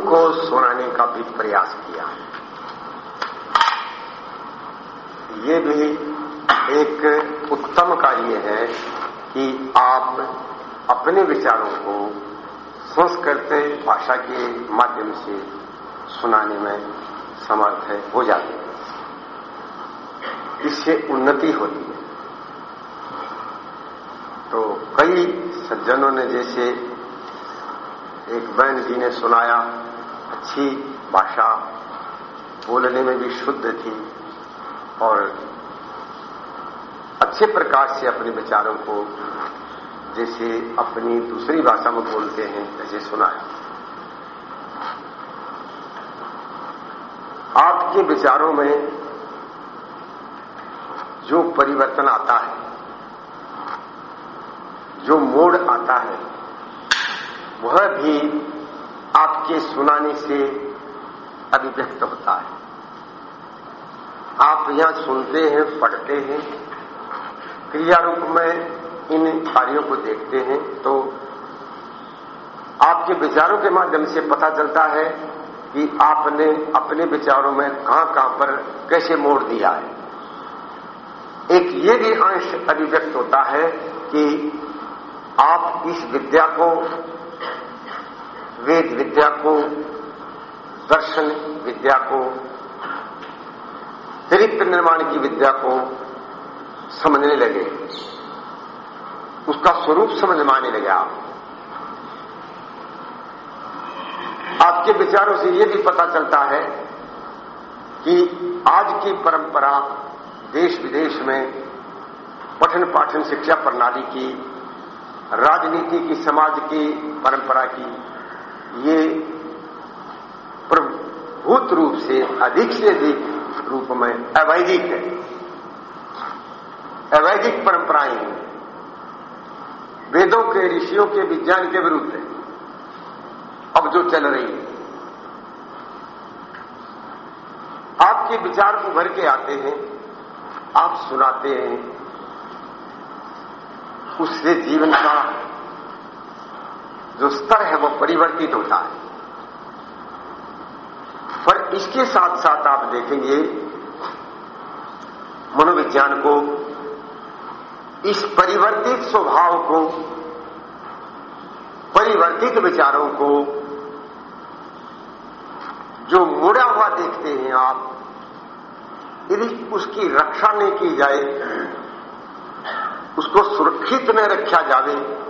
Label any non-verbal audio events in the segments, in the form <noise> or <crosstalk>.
को सुनाने का भी प्रयास किया। ये भी एक उत्तम कार्य है कि आप अपने विचारों को संस्कृत भाषा के माध्यम से सुनाने में समर्थ है, हो जाते हैं। इससे उन्नति होती है। तो कई सज्जनों ने जैसे एक बहन जी ने सुनाया अच्छी भाषा बोलने में भी शुद्ध थी और अच्छे प्रकार से अपने विचारों को जैसे अपनी दूसरी भाषा में बोलते हैं, ऐसे है। आपके विचारों में जो परिवर्तन आता है, जो मोड़ आता है, वह भी आपके सुनाने से अभिव्यक्त होता है। आप यहाँ सुनते हैं, पढ़ते हैं क्रिया रूप में इन कार्यों को देखते हैं तो आपके विचारों के माध्यम से पता चलता है कि आपने अपने विचारों में कहाँ कहाँ पर कैसे मोड़ दिया है। एक ये भी अंश अभिव्यक्त होता है कि आप इस विद्या को वेद विद्या को, दर्शन विद्या को, चरित्र निर्माण की विद्या को समझने लगे। उसका स्वरूप समझ में आने लगे आप। आपके विचारों से यह भी पता चलता है कि आज की परंपरा देश विदेश में पठन पाठन शिक्षा प्रणाली की, राजनीति की, समाज की परंपरा की ये प्रभूत रूप से अधिक से अधिक रूप में अवैधिक है। अवैधिक परंपराएँ वेदों के, ऋषियों के, विज्ञान के विरुद्ध है। अब जो चल रही है। आपके विचार को भर के आते हैं, आप सुनाते हैं, उससे जीवन का जो स्तर है वो परिवर्तित होता है। पर इसके साथ साथ आप देखेंगे, मनोविज्ञान को, इस परिवर्तित स्वभाव को, परिवर्तित विचारों को, जो मुड़ा हुआ देखते हैं आप, यदि उसकी रक्षा नहीं की जाए, उसको सुरक्षित न रखा जावे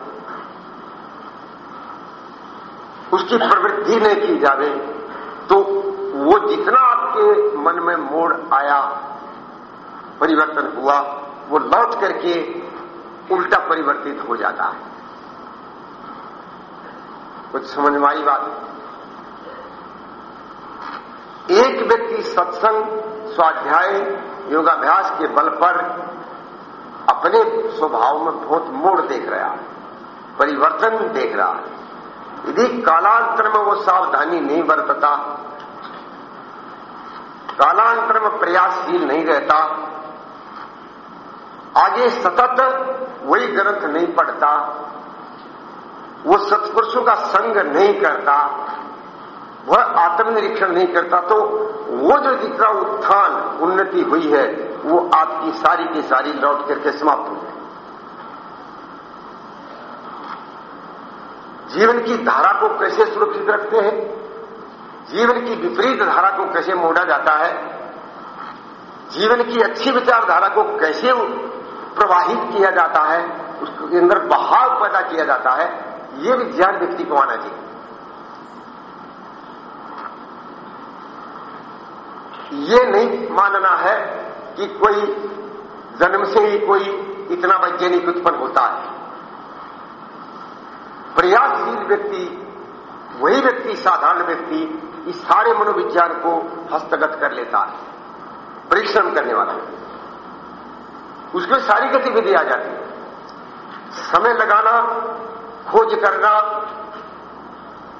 उसकी प्रवृत्ति नहीं की जावे। तो वो जितना आपके मन में मोड़ आया, परिवर्तन हुआ, वो लौट करके उल्टा परिवर्तित हो जाता है। कुछ समझ में आई बात? एक व्यक्ति सत्संग, स्वाध्याय, योगाभ्यास के बल पर अपने स्वभाव में बहुत मोड़ देख रहा है, परिवर्तन देख रहा है। यदि कालांतर में वो सावधानी नहीं बरतता कालांतर में प्रयासशील नहीं रहता, आगे सतत वही ग्रंथ नहीं पढ़ता, वो सत्पुरुषों का संग नहीं करता, वह आत्मनिरीक्षण नहीं करता तो वो जो जितना उत्थान, उन्नति हुई है, वो आपकी सारी की सारी लौट करके समाप्त हो। जीवन की धारा को कैसे सुरक्षित रखते हैं? जीवन की विपरीत धारा को कैसे मोड़ा जाता है? जीवन की अच्छी विचारधारा को कैसे प्रवाहित किया जाता है? उसके अंदर बहाव पैदा किया जाता है। ये विज्ञान व्यक्ति को आना चाहिए। ये नहीं मानना है कि कोई जन्म से ही कोई इतना वैज्ञानिक उत्पन्न होता है। प्रयासशील व्यक्ति, वही व्यक्ति, साधारण व्यक्ति, इस सारे मनोविज्ञान को हस्तगत कर लेता है, परिश्रम करने वाला उसमें सारी गतिविधि आ जाती है। समय लगाना, खोज करना,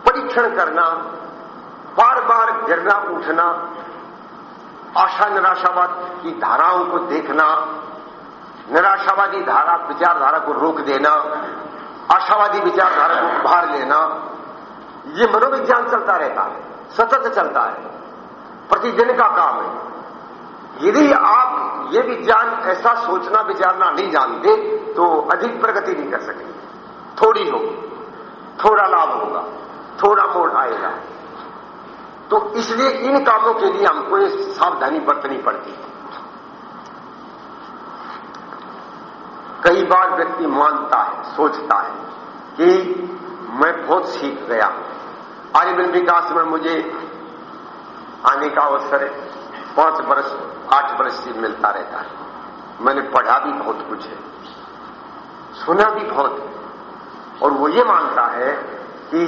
परीक्षण करना बार बार गिरना उठना आशा निराशावाद की धाराओं को देखना, निराशावादी धारा, विचारधारा को रोक देना आशावादी विचारधारा को उभार लेना, ये मनोविज्ञान चलता रहता है, सतत चलता है, प्रतिदिन का काम है। यदि आप ये विज्ञान ऐसा सोचना, विचारना नहीं जानते तो अधिक प्रगति नहीं कर सकेंगे। थोड़ी होगी, थोड़ा लाभ होगा, थोड़ा मोड़ आएगा। तो इसलिए इन कामों के लिए हमको ये सावधानी बरतनी पड़ती है। कई बार व्यक्ति मानता है, सोचता है कि मैं बहुत सीख गया। आर्यवन विकास में मुझे आने का अवसर है। पाँच वर्ष, आठ वर्ष से मिलता रहता है। मैंने पढ़ा भी बहुत कुछ है, सुना भी बहुत है। और वो ये मानता है कि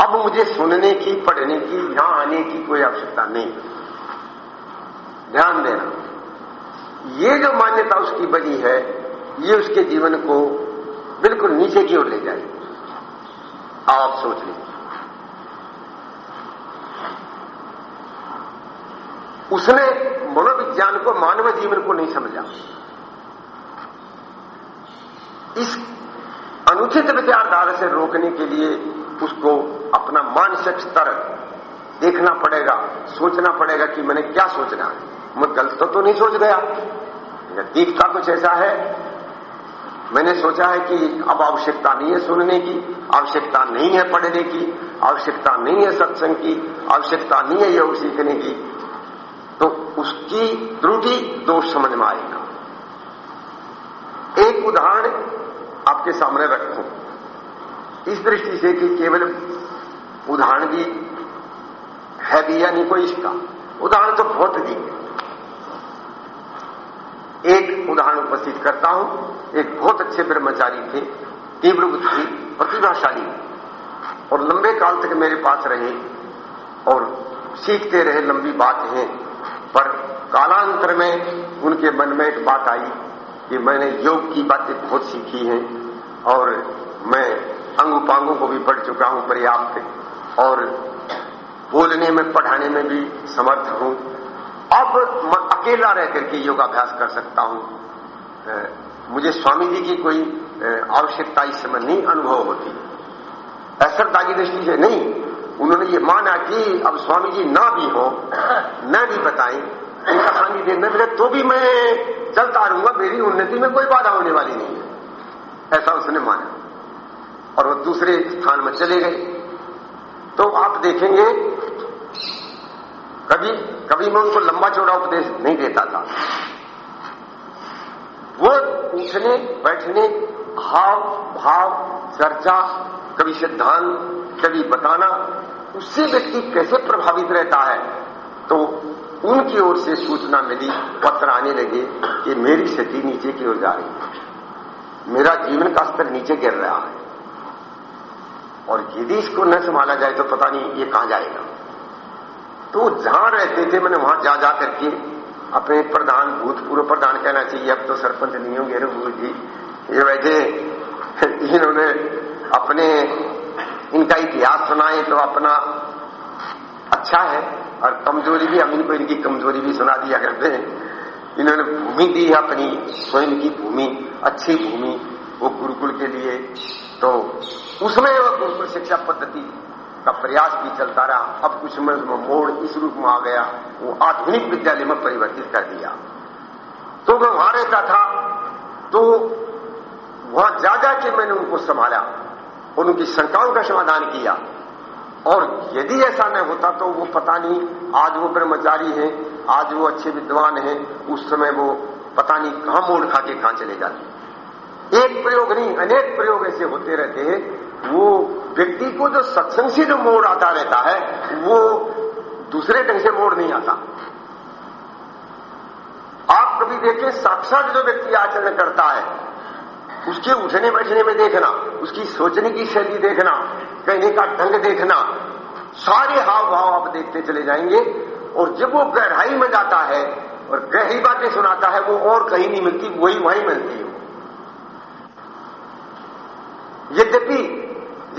अब मुझे सुनने की, पढ़ने की, यहाँ आने की कोई आवश्यकता नहीं। ध्यान देना। ये जो मान्यता उसकी बनी है ये उसके जीवन को बिल्कुल नीचे की ओर ले जाएगी आप सोच लीजिए। उसने मनोविज्ञान को मानव जीवन को नहीं समझा। इस अनुचित विचारधारा से रोकने के लिए उसको अपना मानसिक स्तर देखना पड़ेगा सोचना पड़ेगा कि मैंने क्या सोचना है। मैं गलत तो, नहीं सोच गया। दीपता कुछ ऐसा है मैंने सोचा है कि अब आवश्यकता नहीं है सुनने की, आवश्यकता नहीं है पढ़ने की, आवश्यकता नहीं है सत्संग की, आवश्यकता नहीं है योग सीखने की। तो उसकी त्रुटि दोष समझ में आएगा। एक उदाहरण आपके सामने रखूँ। इस दृष्टि से कि केवल उदाहरण भी है भी या नहीं कोई इसका। उदाहरण तो बहुत दी एक उदाहरण उपस्थित करता हूँ। एक बहुत अच्छे ब्रह्मचारी थे, तीव्र बुद्धि, प्रतिभाशाली और लंबे काल तक मेरे पास रहे और सीखते रहे लंबी बात है। पर कालांतर में उनके मन में एक बात आई कि मैंने योग की बातें बहुत सीखी हैं और मैं अंग उपांगों को भी पढ़ चुका हूँ पर्याप्त। और बोलने में, पढ़ाने में भी समर्थ हूँ। अब मैं अकेला रह करके योगाभ्यास कर सकता हूँ। मुझे स्वामी जी की कोई आवश्यकता इस समय नहीं अनुभव होती। असरता की दृष्टि से नहीं, उन्होंने ये माना कि अब स्वामी जी ना भी हो न भी बताएँ। उनका सानिध्य न मिले तो भी मैं चलता रहूँगा, मेरी उन्नति में कोई बाधा होने वाली नहीं है। ऐसा उसने माना। और वो दूसरे स्थान में चले गए। तो आप देखेंगे, कभी कभी मैं उनको लंबा चौड़ा उपदेश नहीं देता था। वो उठने बैठने हाव भाव, चर्चा, कभी सिद्धांत, कभी बताना, उससे व्यक्ति कैसे प्रभावित रहता है? तो उनकी ओर से सूचना मिली, पत्र आने लगे कि मेरी स्थिति नीचे की ओर जा रही है। मेरा जीवन का स्तर नीचे गिर रहा है। और यदि इसको न संभाला जाए तो पता नहीं ये कहाँ जाएगा। तो जहाँ रहते थे, मैंने वहाँ जा जा करके अपने प्रधान, भूतपूर्व प्रधान कहना चाहिए। अब तो सरपंच नहीं होंगे रघु जी। ये वैसे इन्होंने अपने, इनका इतिहास सुनाए तो अपना अच्छा है, और कमज़ोरी भी हम इनको इनकी कमज़ोरी भी सुना दिया करते हैं। इन्होंने भूमि दी है अपनी, स्वयं की भूमि, अच्छी भूमि, वो गुरुकुल के लिए। तो उसमें वो गुरुकुल शिक्षा पद्धति का प्रयास भी चलता रहा। अब कुछ में मोड़ इस रूप में आ गया। वो आधुनिक विद्यालय में परिवर्तित कर दिया। तो मैं वहाँ रहता था। तो वहाँ जा जाके मैंने उनको संभाला और उनकी शंकाओं का समाधान किया। और यदि ऐसा न होता तो वो पता नहीं, आज वो ब्रह्मचारी है, आज वो अच्छे विद्वान है, उस समय वो पता नहीं कहाँ मोड़ खा के कहाँ चले जाते। एक प्रयोग नहीं, अनेक प्रयोग ऐसे होते रहते हैं वो व्यक्ति को जो सत्संग से जो मोड़ आता रहता है, वो दूसरे ढंग से मोड़ नहीं आता। आप कभी देखें, साक्षात जो व्यक्ति आचरण करता है, उसके उठने बैठने में देखना, उसकी सोचने की शैली देखना, कहने का ढंग देखना, सारे हाव भाव आप देखते चले जाएँगे, और जब वो गहराई में जाता है, और गहरी बातें सुनाता है, वो और कहीं नहीं मिलती, वही वहीं मिलती है। यद्यपि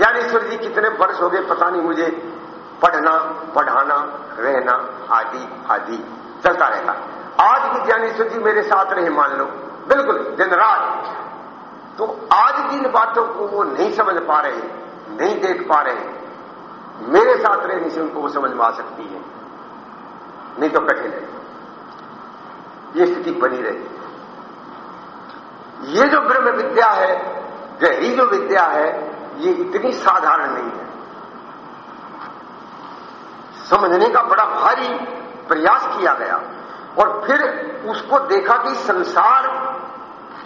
ज्ञानेश्वर जी कितने वर्ष हो गए पता नहीं मुझे। पढ़ना, पढ़ाना, रहना, आदि आदि, चलता रहता। आज भी ज्ञानेश्वर जी मेरे साथ रहे, मान लो। बिल्कुल, दिन रात। तो आज जिन बातों को वो नहीं समझ पा रहे, नहीं देख पा रहे। मेरे साथ रहने से उनको वो समझ में आ सकती है। नहीं तो कठिन है। ये स्थिति बनी रही। ये जो ब्रह्म विद्या है, गहरी जो विद्या है ये इतनी साधारण नहीं है। समझने का बड़ा भारी प्रयास किया गया और फिर उसको देखा कि संसार,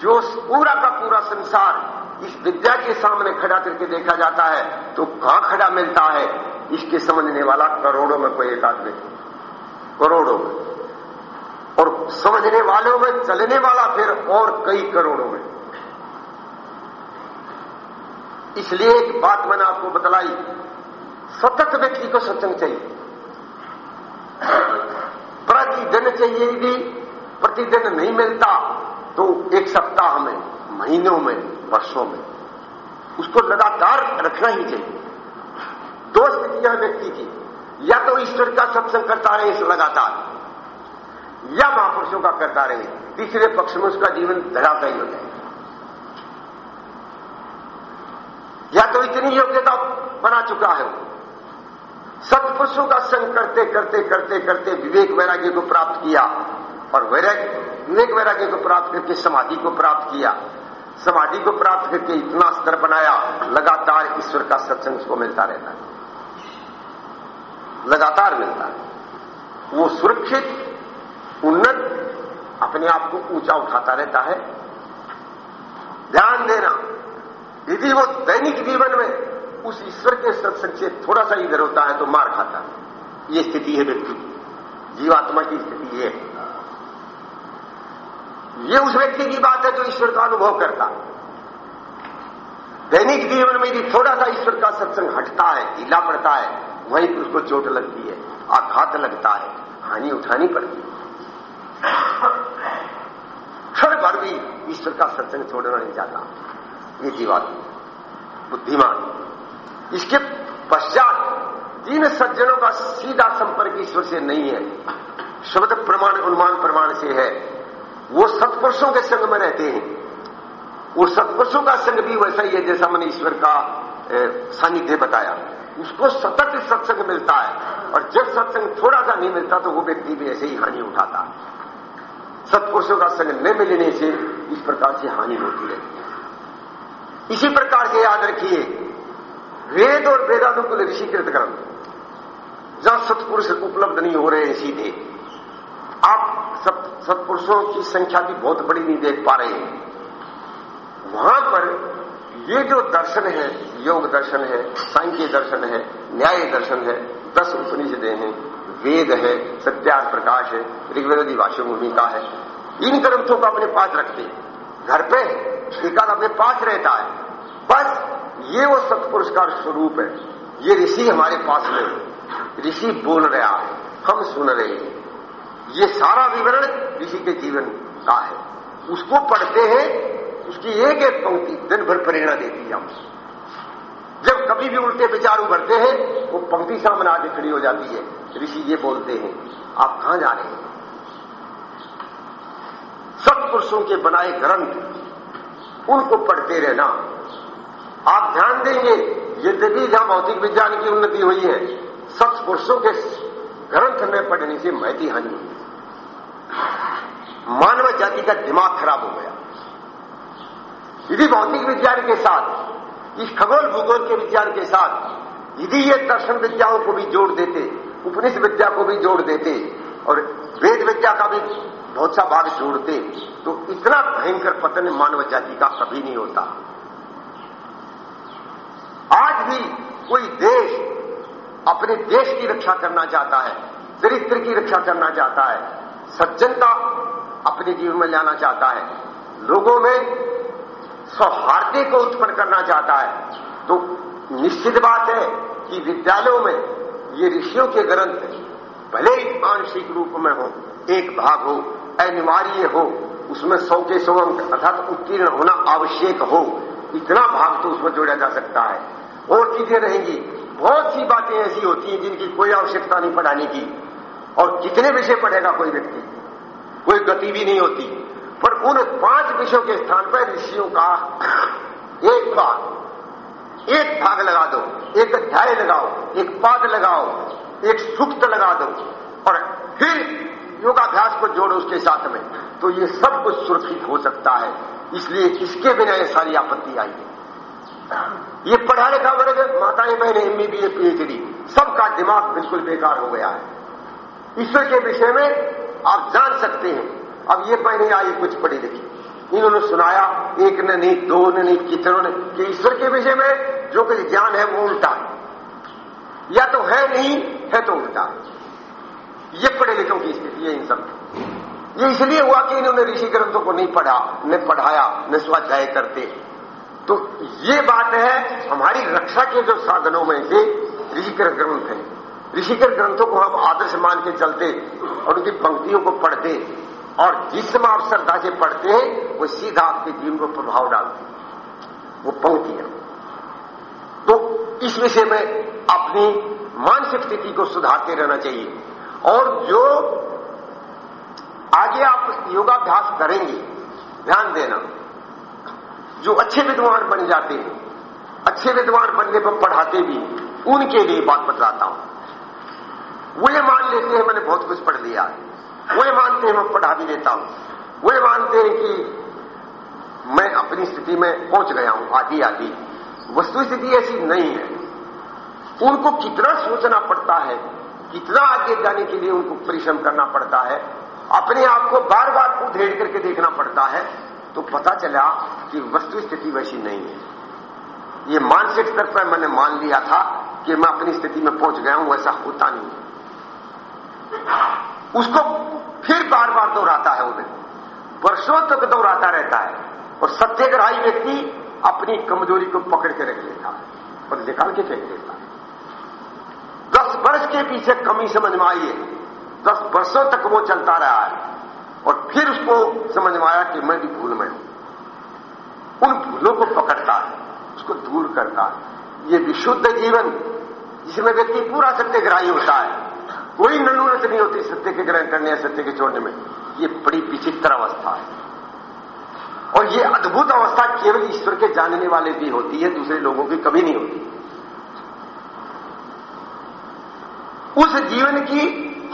जो पूरा का पूरा संसार इस विद्या के सामने खड़ा करके देखा जाता है तो कहाँ खड़ा मिलता है? इसके समझने वाला करोड़ों में कोई एक आदमी करोड़ों में। और समझने वालों में, चलने वाला फिर और कई करोड़ों में। इसलिए एक बात मैंने आपको बतलाई, सतत व्यक्ति को सत्संग चाहिए। प्रतिदिन चाहिए यदि प्रतिदिन नहीं मिलता तो एक सप्ताह में, महीनों में, वर्षों में, उसको लगातार रखना ही चाहिए। दो स्थितियाँ व्यक्ति की, या तो ईश्वर का सत्संग करता रहे लगातार, या महापुरुषों का करता रहे, तीसरे पक्ष में उसका जीवन धराशायी हो जाए। या तो इतनी योग्यता बना चुका है। सत्पुरुषों का संग करते करते करते करते विवेक वैराग्य को प्राप्त किया और वैराग्य विवेक वैराग्य को प्राप्त करके समाधि को प्राप्त किया। समाधि को प्राप्त करके इतना स्तर बनाया, लगातार ईश्वर का सत्संग उसको मिलता रहता है। लगातार मिलता है। वो सुरक्षित, उन्नत, अपने आप को ऊँचा उठाता रहता है। ध्यान देना। यदि वो दैनिक जीवन में उस ईश्वर के सत्संग से थोड़ा सा इधर होता है तो मार खाता है। ये स्थिति है व्यक्ति की। जीवात्मा की स्थिति है। ये उस व्यक्ति की बात है जो ईश्वर का अनुभव करता दैनिक जीवन में यदि थोड़ा सा ईश्वर का सत्संग हटता है, ढीला पड़ता है, वहीं पर उसको चोट लगती है, आघात लगता है, हानि उठानी पड़ती है। क्षण भर भी ईश्वर का सत्संग छोड़ना नहीं चाहता। ये बुद्धिमान। इसके पश्चात जिन सज्जनों का सीधा संपर्क ईश्वर से नहीं है। शब्द प्रमाण अनुमान प्रमाण से है। वो सत्पुरुषों के संग में रहते हैं। और सत्पुरुषों का संग भी वैसा ही है, जैसा मैंने ईश्वर का सानिध्य बताया। उसको सतत सत्संग मिलता है। और जब सत्संग थोड़ा सा नहीं मिलता तो वो व्यक्ति भी ऐसे ही हानि उठाता है। सत्पुरुषों का संग न मिलने से इस प्रकार से हानि होती रहती है। इसी प्रकार से याद रखिए, वेद और वेदानुकूल ऋषिकृत ग्रंथ जहाँ सत्पुरुष उपलब्ध नहीं हो रहे हैं सीधे, आप सत्पुरुषों की संख्या भी बहुत बड़ी नहीं देख पा रहे हैं। वहाँ पर ये जो दर्शन है, योग दर्शन है, सांख्य दर्शन है, न्याय दर्शन है, दस उपनिषदें हैं, वेद है सत्यार प्रकाश है, ऋग्वेदी भाष्य भूमिका है, इन ग्रंथों को अपने पास रखते घर पे एकाध अपने पास रहता है। बस ये वो सत्पुरुष का स्वरूप है। ये ऋषि हमारे पास में ऋषि बोल रहा है, हम सुन रहे हैं। ये सारा विवरण ऋषि के जीवन का है। उसको पढ़ते हैं, उसकी एक एक पंक्ति दिन भर प्रेरणा देती है हम जब कभी भी उल्टे विचार उभरते हैं, वो पंक्ति सामने आगे खड़ी हो जाती है। ऋषि ये बोलते हैं, आप कहाँ जा रहे हैं? सत्पुरुषों के बनाए ग्रंथ, उनको पढ़ते रहना। आप ध्यान देंगे यद्यपि जहाँ भौतिक विज्ञान की उन्नति हुई है सत्पुरुषों के ग्रंथ में पढ़ने से महती हानि हुई। मानव जाति का दिमाग खराब हो गया। यदि भौतिक विज्ञान के साथ, इस खगोल भूगोल के विज्ञान के साथ, यदि ये दर्शन विद्याओं को भी जोड़ देते, उपनिषद विद्या को भी जोड़ देते, और वेद विद्या का भी बहुत सा भाग जोड़ते तो इतना भयंकर पतन मानव जाति का कभी नहीं होता। आज भी कोई देश अपने देश की रक्षा करना चाहता है, चरित्र की रक्षा करना चाहता है, सज्जनता अपने जीवन में लाना चाहता है, लोगों में सौहार्द को उत्पन्न करना चाहता है तो निश्चित बात है कि विद्यालयों में ये ऋषियों के ग्रंथ भले ही आंशिक रूप में हो, एक भाग हो अनिवार्य हो, उसमें सौ के सौ अंक, अर्थात उत्तीर्ण होना आवश्यक हो, इतना भाग तो उसमें जोड़ा जा सकता है। और चीज़ें रहेंगी। बहुत सी बातें ऐसी होती हैं जिनकी कोई आवश्यकता नहीं पढ़ाने की। और कितने विषय पढ़ेगा कोई व्यक्ति, कोई गति भी नहीं होती। पर उन पाँच विषयों के स्थान पर ऋषियों का <coughs> एक बार एक भाग लगा दो, एक अध्याय लगाओ, एक पाद लगाओ, एक सुक्त लगा दो, और फिर योगाभ्यास को जोड़ो उसके साथ में तो ये सब कुछ सुरक्षित हो सकता है। इसलिए इसके बिना ये सारी आपत्ति आई है ये पढ़ा लिखा वर्ग माताएँ बहने एमबी बी पीएचडी, सबका दिमाग बिल्कुल बेकार हो गया है। ईश्वर के विषय में आप जान सकते हैं। अब ये पहले आई कुछ पढ़ी लिखी। इन्होंने सुनाया, एक ने नहीं, दो ने नहीं, कितनों ने, कि ईश्वर के विषय में जो कुछ ज्ञान है वो उल्टा है। या तो है नहीं, है तो उल्टा। है ये पढ़े लिखों की स्थिति है इन सब। ये इसलिए हुआ कि इन्होंने ऋषि ग्रंथों को नहीं पढ़ा, न पढ़ाया, न स्वाध्याय करते। तो ये बात है, हमारी रक्षा के जो साधनों में से ऋषिकर ग्रंथ है। ऋषिकर ग्रंथों को हम आदर्श मान के चलते और उनकी पंक्तियों को पढ़ते और जिस समय आप श्रद्धा से पढ़ते हैं, वो सीधा आपके जीवन को प्रभाव डालते वो पंक्तियाँ तो इस विषय में अपनी मानसिक स्थिति को सुधारते रहना चाहिए। और जो आगे आप योगाभ्यास करेंगे, ध्यान देना, जो अच्छे विद्वान बन जाते हैं, अच्छे विद्वान बनने पर पढ़ाते भी उनके लिए बात बतलाता हूँ। वो ये मान लेते हैं, मैंने बहुत कुछ पढ़ लिया। वो ये मानते हैं, मैं पढ़ा भी देता हूँ। वो ये मानते हैं कि मैं अपनी स्थिति में पहुँच गया हूँ आदि आदि वस्तु स्थिति ऐसी नहीं है। उनको कितना सोचना पड़ता है कितना आगे जाने के लिए उनको परिश्रम करना पड़ता है, अपने आप को बार बार उधेड़ करके देखना पड़ता है तो पता चला कि वस्तु स्थिति वैसी नहीं है। ये मानसिक स्तर पर मैंने मान लिया था कि मैं अपनी स्थिति में पहुँच गया हूँ, वैसा होता नहीं उसको फिर बार बार दोहराता है उन्हें वर्षों तक दोहराता रहता है और सत्याग्रही व्यक्ति अपनी कमज़ोरी को पकड़ के रख लेता है और निकाल के फेंक देता है। दस वर्ष के पीछे कमी समझ में आई है। दस वर्षों तक वो चलता रहा है। और फिर उसको समझ में आया कि मैं भी भूल में हूँ। उन भूलों को पकड़ता है, उसको दूर करता है। ये विशुद्ध जीवन, जिसमें व्यक्ति पूरा सत्यग्राही होता है। कोई ननूरत नहीं होती सत्य के ग्रहण करने या सत्य के छोड़ने में। ये बड़ी विचित्र अवस्था है। और ये अद्भुत अवस्था केवल ईश्वर के जानने वाले भी होती है, दूसरे लोगों की कभी नहीं होती। उस जीवन की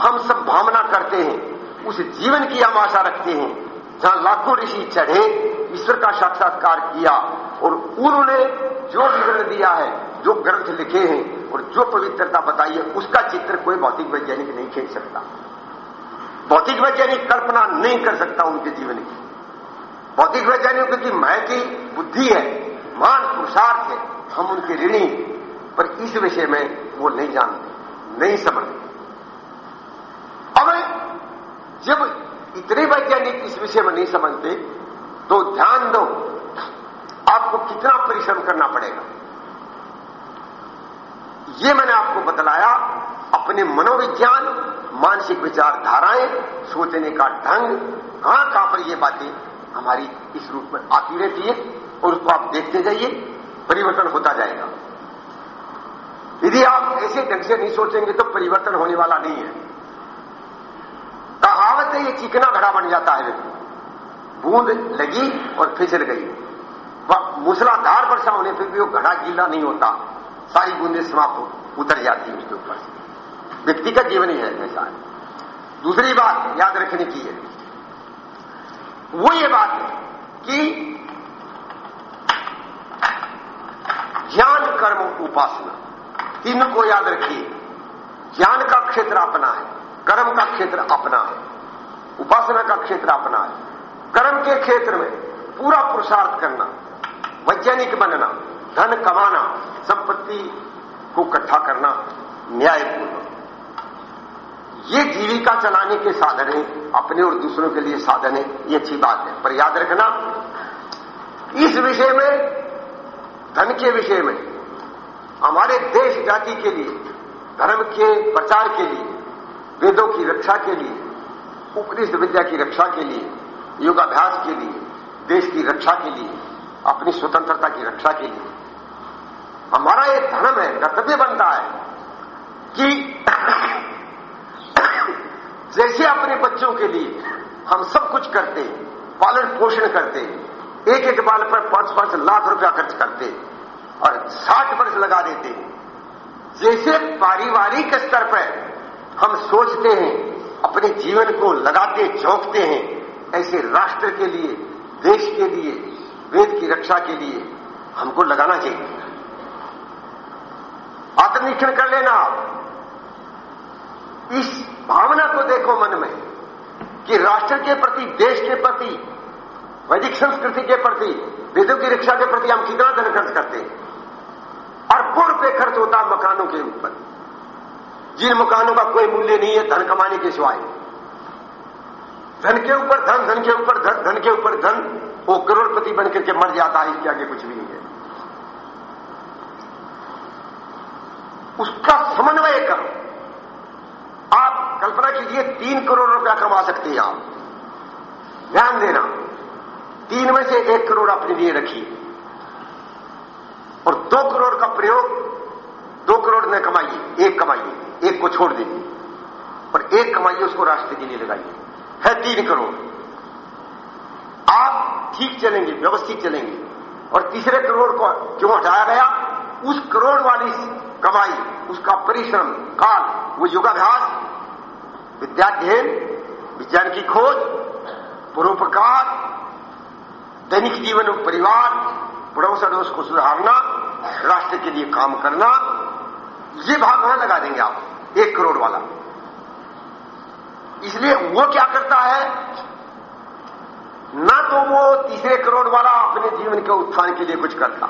हम सब भावना करते हैं, उस जीवन की हम आशा रखते हैं। जहाँ लाखों ऋषि चढ़े, ईश्वर का साक्षात्कार किया और उन्होंने जो विवरण दिया है, जो ग्रंथ लिखे हैं और जो पवित्रता बताई है, उसका चित्र कोई भौतिक वैज्ञानिक नहीं खींच सकता। भौतिक वैज्ञानिक कल्पना नहीं कर सकता उनके जीवन की। भौतिक वैज्ञानिकों की महती बुद्धि है मान पुरुषार्थ है, हम उनके ऋणी, पर इस विषय में वो नहीं जानते। नहीं समझते अब, जब इतने वैज्ञानिक इस विषय में नहीं समझते तो ध्यान दो, आपको कितना परिश्रम करना पड़ेगा। ये मैंने आपको बतलाया, अपने मनोविज्ञान, मानसिक विचारधाराएँ, सोचने का ढंग, कहाँ कहाँ पर ये बातें हमारी इस रूप में आती रहती है, और उसको आप देखते जाइए, परिवर्तन होता जाएगा। यदि आप ऐसे ढंग से नहीं सोचेंगे तो परिवर्तन होने वाला नहीं है। कहावत है, ये चिकना घड़ा बन जाता है। व्यक्ति बूंद लगी और फिसल गई। मूसलाधार वर्षा होने पर भी वो घड़ा गीला नहीं होता। सारी बूंदें समाप्त उतर जाती है उसके ऊपर। से व्यक्ति का जीवन ही है ऐसा। है दूसरी बात याद रखने की है। वो ये बात है कि ज्ञान कर्म उपासना। तीन को याद रखिए। ज्ञान का क्षेत्र अपना है, कर्म का क्षेत्र अपना है, उपासना का क्षेत्र अपना है। कर्म के क्षेत्र में पूरा पुरुषार्थ करना, वैज्ञानिक बनना, धन कमाना, संपत्ति को इकट्ठा करना न्यायपूर्ण। ये जीविका चलाने के साधन है, अपने और दूसरों के लिए साधन है, ये अच्छी बात है। पर याद रखना, इस विषय में, धन के विषय में हमारे देश जाति के लिए, धर्म के प्रचार के लिए, वेदों की रक्षा के लिए, उपनिषद विद्या की रक्षा के लिए, योगाभ्यास के लिए, देश की रक्षा के लिए, अपनी स्वतंत्रता की रक्षा के लिए। हमारा एक धर्म है, कर्तव्य बनता है कि <coughs> जैसे अपने बच्चों के लिए हम सब कुछ करते, पालन पोषण करते एक एक बाल पर पाँच पाँच लाख रुपया खर्च करते और साठ वर्ष लगा देते हैं। जैसे पारिवारिक स्तर पर हम सोचते हैं, अपने जीवन को लगाते, झोंकते हैं, ऐसे राष्ट्र के लिए, देश के लिए, वेद की रक्षा के लिए हमको लगाना चाहिए। आत्मनिरीक्षण कर लेना आप। इस भावना को देखो मन में कि राष्ट्र के प्रति, देश के प्रति, वैदिक संस्कृति के प्रति, वेदों की रक्षा के प्रति हम कितना धन खर्च करते हैं। अरबों रुपए खर्च होता मकानों के ऊपर। जिन मकानों का कोई मूल्य नहीं है, धन कमाने के सिवाय। धन के ऊपर धन धन के ऊपर धन धन के ऊपर धन, वो करोड़पति बनकर के मर जाता है, इसके आगे कुछ भी नहीं है। उसका समन्वय करो। आप कल्पना कीजिए, तीन करोड़ रुपया कमा सकते हैं आप। ध्यान देना, तीन में से एक करोड़ अपने लिए रखिए दो करोड़ का प्रयोग, दो करोड़ न कमाइए एक कमाइए एक को छोड़ दीजिए और एक कमाइए उसको राष्ट्र के लिए लगाइए है तीन करोड़। आप ठीक चलेंगे, व्यवस्थित चलेंगे। और तीसरे करोड़ को क्यों हटाया गया? उस करोड़ वाली कमाई, उसका परिश्रम, काल, वो योगाभ्यास, विद्याध्ययन, विज्ञान की खोज परोपकार दैनिक जीवन परिवार पड़ोस अड़ोस को सुधारना राष्ट्र के लिए काम करना, ये भाग वहाँ लगा देंगे आप, एक करोड़ वाला। इसलिए वो क्या करता है? ना तो वो तीसरे करोड़ वाला अपने जीवन के उत्थान के लिए कुछ करता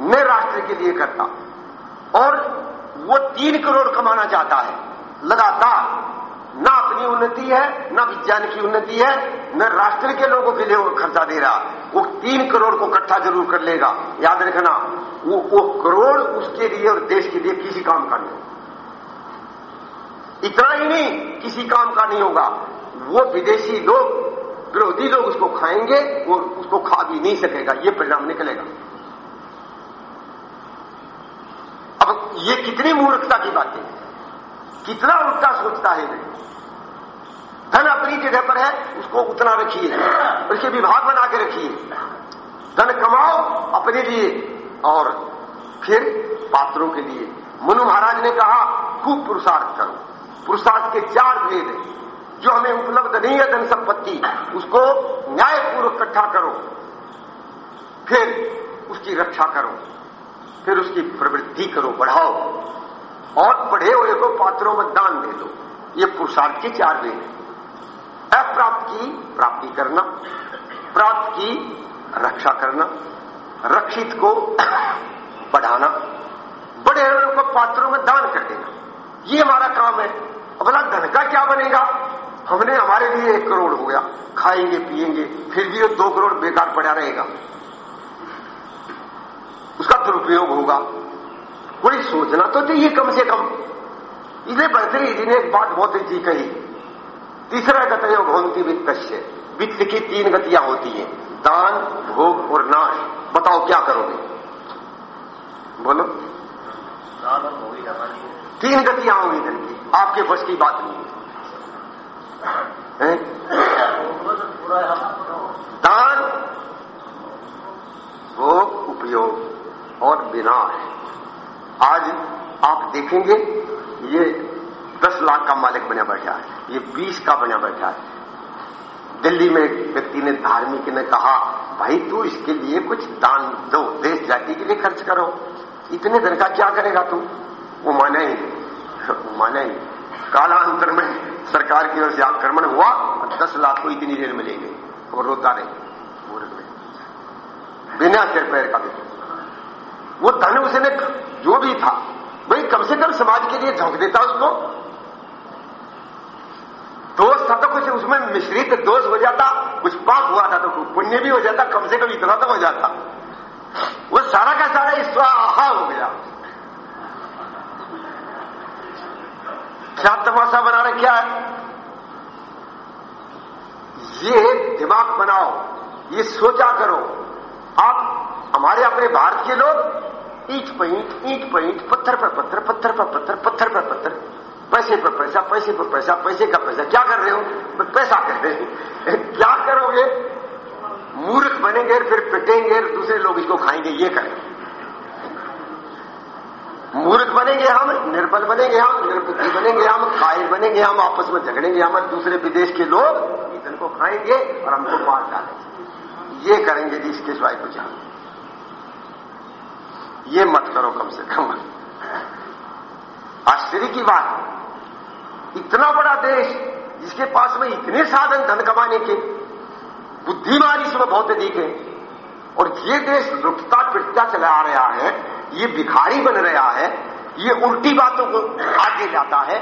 न राष्ट्र के लिए करता, और वो तीन करोड़ कमाना चाहता है, लगातार। ना अपनी उन्नति है, ना विज्ञान की उन्नति है, न राष्ट्र के लोगों के लिए खर्चा दे रहा। वो तीन करोड़ को इकट्ठा ज़रूर कर लेगा। याद रखना, वो वो करोड़ उसके लिए और देश के लिए किसी काम का नहीं। इतना ही नहीं, किसी काम का नहीं होगा। वो विदेशी लोग, विरोधी लोग उसको खाएँगे और उसको खा भी नहीं सकेगा। ये परिणाम निकलेगा। अब ये कितनी मूर्खता की बात है? कितना उल्टा सोचता है धन अपनी जगह पर है, उसको उतना रखिए। उसके विभाग बना के रखिए। धन कमाओ अपने लिए और फिर पात्रों के लिए। मनु महाराज ने कहा, खूब पुरुषार्थ करो। पुरुषार्थ के चार भेद है। जो हमें उपलब्ध नहीं है धन संपत्ति, उसको न्यायपूर्वक इकट्ठा करो। फिर उसकी रक्षा करो। फिर उसकी प्रवृत्ति करो, बढ़ाओ। और बढ़े हुए को पात्रों में दान दे दो। ये पुरुषार्थ के चार वेद अप्राप्त की, प्राप्ति करना। प्राप्त की, रक्षा करना। रक्षित को <coughs> बढ़ाना। बड़े हुए को पात्रों में दान कर देना। ये हमारा काम है। अपना धन का क्या बनेगा? हमने हमारे लिए एक करोड़ हो गया। खाएँगे, पिएँगे, फिर भी वो दो करोड़ बेकार पड़ा रहेगा। उसका दुरुपयोग होगा। कोई सोचना तो चाहिए कम से कम। इसलिए भरतरी जी ने एक बात बहुत अच्छी कही। तीसरा गतयो भवंती वित्त से वित्त की तीन गतियाँ होती हैं। दान भोग और नाश। बताओ क्या करोगे? बोलो। दान और भोग तीन गतियाँ होंगी धन की। आपके बस की बात नहीं है? दान भोग उपयोग और विनाश। आज आप देखेंगे, ये दस लाख का मालिक बना बैठा है, ये बीस का बना बैठा है। दिल्ली में एक व्यक्ति ने, धार्मिक ने कहा, भाई तू इसके लिए कुछ दान दो, देश जाति के लिए खर्च करो। इतने धन का क्या करेगा तू? वो माना ही <laughs> माना ही कालांतर में सरकार की ओर से आक्रमण हुआ और दस लाख को इतनी देर में ले गए और रोता में बिना सिर पैर का भी। वो धन उसने जो भी था, भाई कम से कम समाज के लिए झोंक देता उसको। दोष था तो कुछ उसमें मिश्रित दोष हो जाता, कुछ पाप हुआ था तो पुण्य भी हो जाता, कम से कम इतना तो हो जाता। वो सारा का सारा स्वाहा हो गया। क्या तमाशा बना रखा है? ये दिमाग बनाओ, ये सोचा करो। आप हमारे अपने भारत के लोग ईट पर ईट ईट पर ईट, पत्थर पर पत्थर पत्थर पर पत्थर पत्थर पर पत्थर, पैसे पर पैसा, पैसे पर पैसा, पैसे का पैसा, क्या कर रहे हो? पैसा कर रहे हो। <laughs> क्या करोगे? मूर्ख बनेंगे, फिर पिटेंगे दूसरे लोग इसको खाएँगे, ये करें। मूर्ख बनेंगे हम, निर्बल बनेंगे हम, निर्बुद्धि बनेंगे हम कायर बनेंगे हम, आपस में झगड़ेंगे हम दूसरे विदेश के लोग ईंधन को खाएँगे और हमको मार डालेंगे। ये करेंगे जी इसके सिवाय कुछ हम ये मत करो कम से कम। आश्चर्य की बात इतना बड़ा देश, जिसके पास में इतने साधन धन कमाने के, बुद्धिमान इसमें बहुत अधिक है, और ये देश लुटता पिटता चला आ रहा है, ये भिखारी बन रहा है, ये उल्टी बातों को आगे जाता है,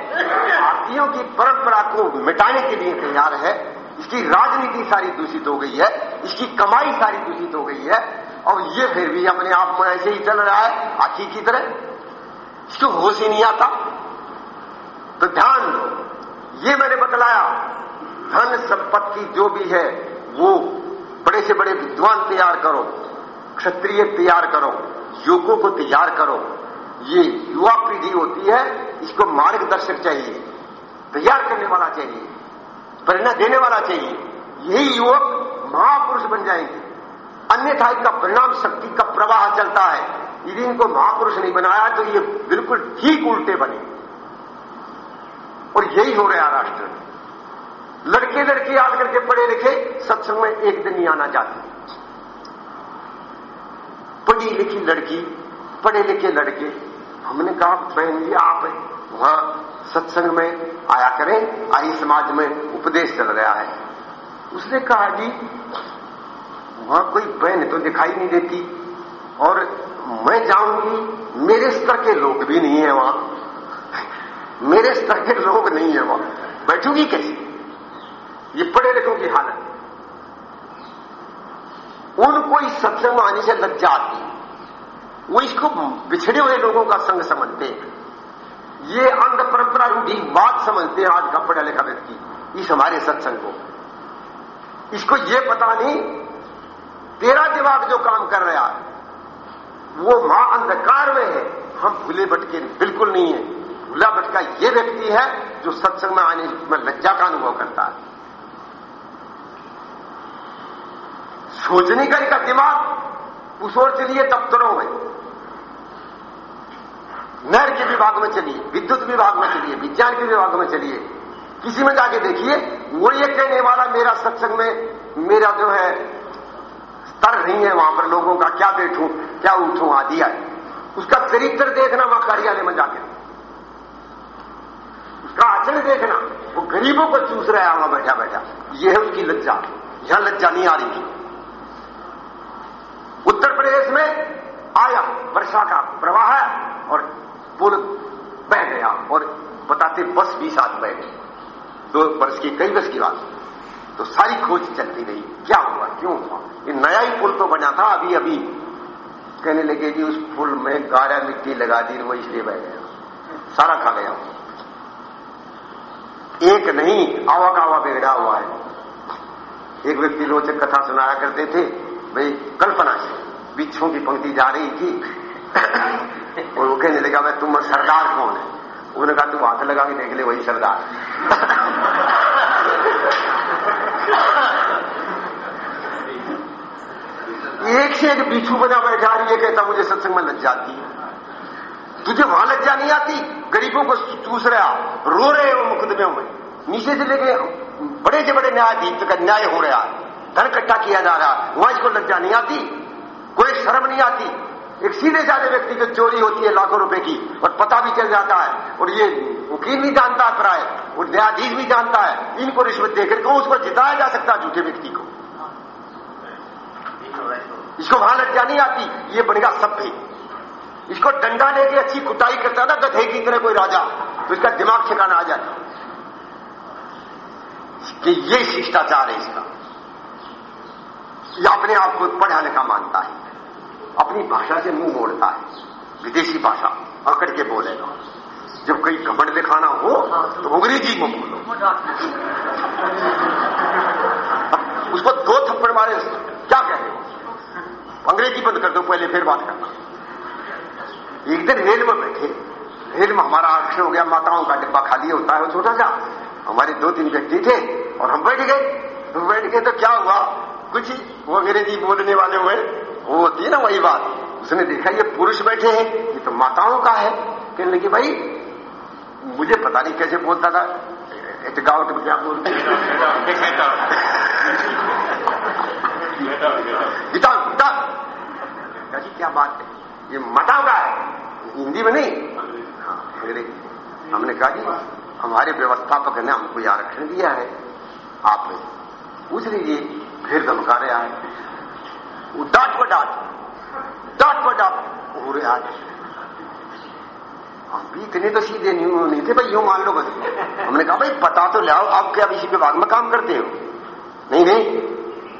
भारतीयों की परंपरा को मिटाने के लिए तैयार है, इसकी राजनीति सारी दूषित हो गई है, इसकी कमाई सारी दूषित हो गई है और ये फिर भी अपने आप को ऐसे ही चल रहा है आखी की तरह। इसको होश ही नहीं आता। तो ध्यान दो। ये मैंने बतलाया, धन संपत्ति जो भी है, वो बड़े से बड़े विद्वान तैयार करो, क्षत्रिय तैयार करो, युवकों को तैयार करो। ये युवा पीढ़ी होती है, इसको मार्गदर्शक चाहिए, तैयार करने वाला चाहिए, प्रेरणा देने वाला चाहिए। यही युवक महापुरुष बन जाएँगे। अन्यथा इनका परिणाम शक्ति का प्रवाह चलता है। यदि इनको महापुरुष नहीं बनाया तो ये बिल्कुल ठीक उल्टे बने। और यही हो रहा राष्ट्र। लड़के लड़के याद करके पढ़े लिखे, सत्संग में एक दिन ही आना चाहते। पढ़ी लिखी लड़की, पढ़े लिखे लड़के, हमने कहा, बहन जी, आप वहाँ सत्संग में आया करें आई समाज में उपदेश चल रहा है। उसने कहा, जी वहाँ कोई बहन तो दिखाई नहीं देती। और मैं जाऊँगी, मेरे स्तर के लोग भी नहीं है वहाँ। मेरे स्तर के लोग नहीं है वहाँ। बैठूँगी कैसे? ये पढ़े लिखों की हालत। उनको इस सत्संग आने से लज्जा आती वो इसको बिछड़े हुए लोगों का संग समझते। हैं ये अंध परंपरा रूढ़ी बात समझते हैं आज का पढ़ा लिखा व्यक्ति, इस हमारे सत्संग को। इसको ये पता नहीं तेरा दिमाग जो काम कर रहा है, वो माँ अंधकार में है। हम भूले भटके बिल्कुल नहीं है। भूला भटका ये व्यक्ति है जो सत्संग में आने में लज्जा का अनुभव करता है। सोचने का इनका दिमाग, उस ओर चलिए दफ्तरों में नहर के विभाग में चलिए, विद्युत विभाग में चलिए, विज्ञान के विभाग में चलिए। किसी में जाके देखिए वो ये कहने वाला मेरा सत्संग में मेरा जो है स्तर नहीं है वहाँ पर लोगों का, क्या बैठूं, क्या उठूं, आदि है उसका चरित्र देखना वहाँ कार्यालय में जाके उसका आचरण देखना, वो गरीबों को चूस रहा है, वहाँ बैठा बैठा। ये है उसकी लज्जा। यहाँ लज्जा नहीं आ रही थी। उत्तर प्रदेश में आया, वर्षा का प्रवाह और पुल बह गया और बताते बस भी साथ गई दो वर्ष की, कई वर्ष की बात। तो सारी खोज चलती रही। क्या हुआ? क्यों हुआ? ये नया ही पुल तो बना था अभी अभी। कहने लगे, जी, उस पुल में गारा मिट्टी लगा दी वो इसलिए बह गया। सारा खा गया एक नहीं आवा का आवा बिगड़ा हुआ है। एक व्यक्ति रोचक कथा सुनाया करते थे, भाई, कल्पना से बिच्छों की पंक्ति जा रही थी। <coughs> और वो कहने लगा मैं तुम सरदार कौन है? उन्होंने कहा तुम हाथ लगा के देख ले, वही सरदार <laughs> एक से एक बिच्छू बना बैठा रही है कहता मुझे सत्संग में लग जाती है। तुझे वहाँ लज्जा नहीं आती? गरीबों को चूस रहा, रो रहे हो मुकदमे में नीचे से लेके बड़े से बड़े न्यायाधीश का न्याय हो रहा, धन इकट्ठा किया जा रहा, वहाँ इसको लज्जा नहीं आती? कोई शर्म नहीं आती? एक सीधे साधे व्यक्ति की चोरी होती है लाखों रुपए की, और पता भी चल जाता है, और ये वकील भी जानता है प्राय और न्यायाधीश भी जानता है, इनको रिश्वत देकर को उसको जिताया जा सकता है झूठे व्यक्ति को? इसको वहाँ लज्जा नहीं आती, ये बनेगा सभ्य। इसको डंडा लेके अच्छी कुटाई करता ना, गधे की तरह कोई राजा तो इसका दिमाग ठिकाना आ जाए कि ये शिष्टाचार है इसका। ये अपने आप को पढ़ा लिखा मानता है। अपनी भाषा से मुँह मोड़ता है। विदेशी भाषा, अकड़ के बोलेगा। जब कहीं घमंड दिखाना हो तो अंग्रेज़ी में बोलो। <laughs> उसको दो थप्पड़ मारे, क्या कहे? अंग्रेज़ी बंद कर दो, पहले फिर बात करना। एक दिन रेल में बैठे। रेल में हमारा आरक्षण हो गया, माताओं का डिब्बा खाली होता है छोटा सा हमारे दो तीन व्यक्ति थे, और हम बैठ गए। बैठ गए तो क्या हुआ? कुछ वो अंग्रेज़ी बोलने वाले हुए। वो होती है ना वही बात। उसने देखा ये पुरुष बैठे हैं, ये तो माताओं का है। कहने लगी, भाई, मुझे पता नहीं कैसे बोलता था। इटकाउट में क्या बोलते जी, क्या बात है? ये मता का है। हिंदी में नहीं? हाँ हमने कहा, जी, हमारे व्यवस्थापक ने हमको आरक्षण दिया है। आप पूछ लीजिए, फिर धमका रहे आए वो डांट पर डांट डांट पर डांट हो रहे आज। हम भी इतने तो सीधे नहीं नहीं थे भाई, यूँ मान लो बस। हमने कहा, भाई, पता तो लाओ, आप क्या इसी विभाग में काम करते हो? नहीं नहीं,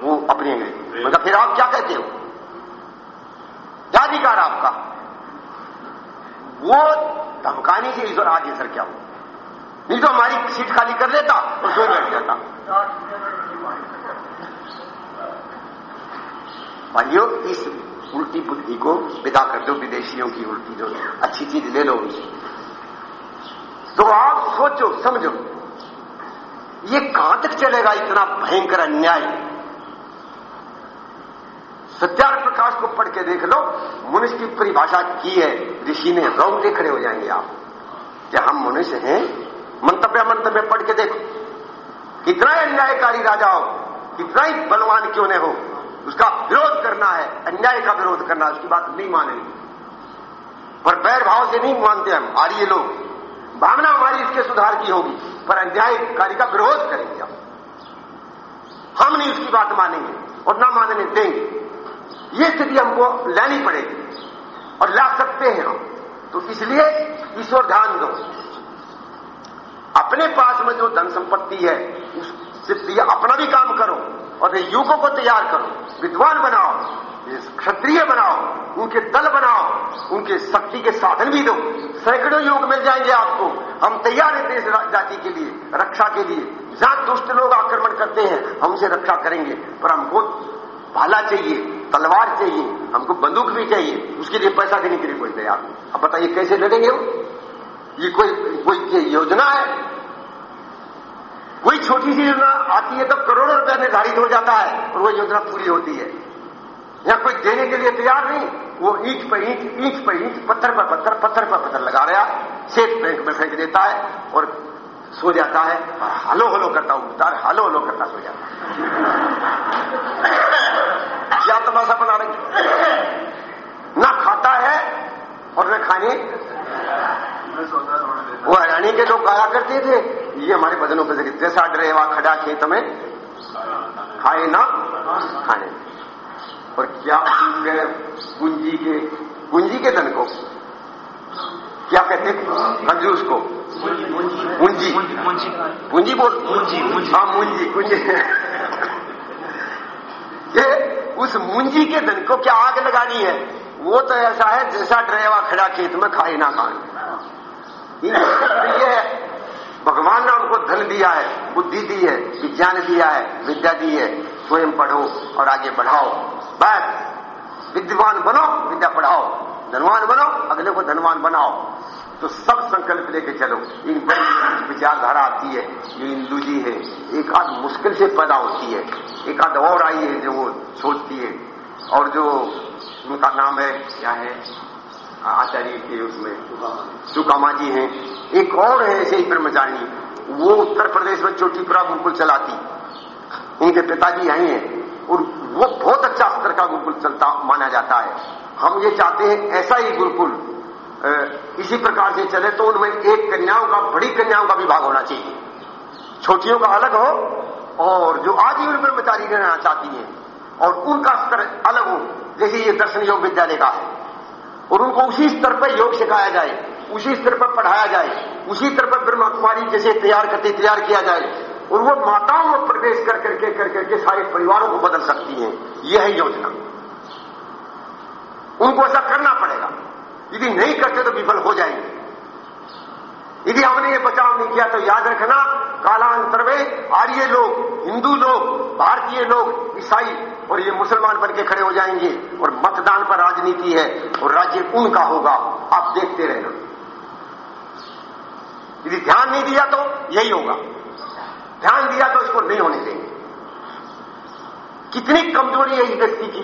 वो अपने अंग्रेज़ी मतलब फिर आप क्या कहते हो? क्या अधिकार आपका? वो धमकाने से ईश्वर आगे सर, क्या हो नहीं तो हमारी सीट खाली कर देता और सो बैठ जाता। भाइयों इस उल्टी बुद्धि को विदा कर दो, विदेशियों की उल्टी जो अच्छी चीज़ ले लो तो आप सोचो, समझो, ये कहाँ तक चलेगा इतना भयंकर अन्याय? सत्यार प्रकाश को पढ़ के देख लो, मनुष्य की परिभाषा की है, ऋषि ने रोंगटे खड़े हो जाएँगे आप। कि हम मनुष्य हैं, मंतव्य मंतव्य पढ़ के देखो, कितना अन्यायकारी राजा हो, कितना ही बलवान क्यों न हो। उसका विरोध करना है, अन्याय का विरोध करना है, उसकी बात नहीं मानेंगे। पर बैर भाव से नहीं मानते हम, आर्य लोग। भावना हमारी इसके सुधार की होगी, पर अन्यायकारी का विरोध करेंगे हम। हम नहीं उसकी बात मानेंगे और ना मानने देंगे। ये स्थिति हमको लेनी पड़ेगी और ला सकते हैं हम। तो इसलिए ईश्वर ध्यान दो। अपने पास में जो धन संपत्ति है उससे अपना भी काम करो। और युगों को तैयार करो। विद्वान बनाओ क्षत्रिय बनाओ, उनके दल बनाओ, उनके शक्ति के साधन भी दो। सैकड़ों युग मिल जाएँगे आपको। हम तैयार हैं देश जाति के लिए, रक्षा के लिए। जहाँ दुष्ट लोग आक्रमण करते हैं, हम उसे रक्षा करेंगे। पर हमको भाला चाहिए, तलवार चाहिए, हमको बंदूक भी चाहिए। उसके लिए पैसा देने के लिए कोई तैयार अब बताइए, कैसे लड़ेंगे वो ये कोई कोई छोटी सी योजना आती है तो करोड़ों रुपया निर्धारित हो जाता है और वो योजना पूरी होती है। या कोई देने के लिए तैयार नहीं, वो ईंट पर ईंट ईंट पर ईंट, पत्थर पर पत्थर पत्थर पर पत्थर लगा रहा सेठ बैंक में फेंक देता है और सो जाता है और हलो हलो करता उठता है हलो हलो करता सो जाता है। क्या तमाशा बना रही ना खाता है और न खाने। वो हरियाणी के लोग गाया करते थे। ये हमारे भजनों पर जैसा ड्रेवा खड़ा खेत में, खाए ना, खाए। और क्या पूंजी के पूंजी के धन को? क्या कहते कंजूस को पूंजी पूंजी बोल। हाँ मुंजी पूंजी ये उस मुंजी के धन को क्या आग लगानी है? वो तो ऐसा है जैसा ड्रेवा खड़ा खेत में खाए ना खाए। ये भगवान ने उनको धन दिया है, बुद्धि दी है, विज्ञान दिया है, विद्या दी है। स्वयं पढ़ो और आगे बढ़ाओ। बस। विद्वान बनो, विद्या पढ़ाओ। धनवान बनो, अगले को धनवान बनाओ। तो सब संकल्प लेके चलो। इन बड़ी विचारधारा आती है जो हिंदू जी है। एक आध मुश्किल से पैदा होती है। एक आध और आई है जो वो सोचती है। और जो उनका नाम है, क्या है? आचार्य के उसमें सुकामा जी हैं। एक और है ऐसे ही ब्रह्मचारी वो उत्तर प्रदेश में चोटीपुरा गुरुकुल चलाती। उनके पिताजी आई हैं और वो बहुत अच्छा स्तर का गुरुकुल चलता, माना जाता है। हम ये चाहते हैं ऐसा ही गुरुकुल इसी प्रकार से चले तो उनमें एक कन्याओं का, बड़ी कन्याओं का विभाग होना चाहिए। छोटियों का अलग हो और जो आजीवन ब्रह्मचारी रहना चाहती हैं और उनका स्तर अलग हो। जैसे ये दर्शन योग विद्यालय का है। और उनको उसी स्तर पर योग सिखाया जाए, उसी स्तर पर पढ़ाया जाए, उसी स्तर पर ब्रह्म कुमारी जैसे तैयार करते, तैयार किया जाए, और वो माताओं को प्रवेश कर करके कर करके सारे परिवारों को बदल सकती है, यह है योजना। उनको ऐसा करना पड़ेगा। यदि नहीं करते तो विफल हो जाएँगे। यदि हमने ये बचाव नहीं किया तो याद रखना कालांतर में आर्य लोग, हिंदू लोग, भारतीय लोग, ईसाई और ये मुसलमान बन के खड़े हो जाएँगे और मतदान पर राजनीति है और राज्य उनका होगा। आप देखते रहना। यदि ध्यान नहीं दिया तो यही होगा। ध्यान दिया तो इसको नहीं होने देंगे। कितनी कमज़ोरी है इस व्यक्ति की।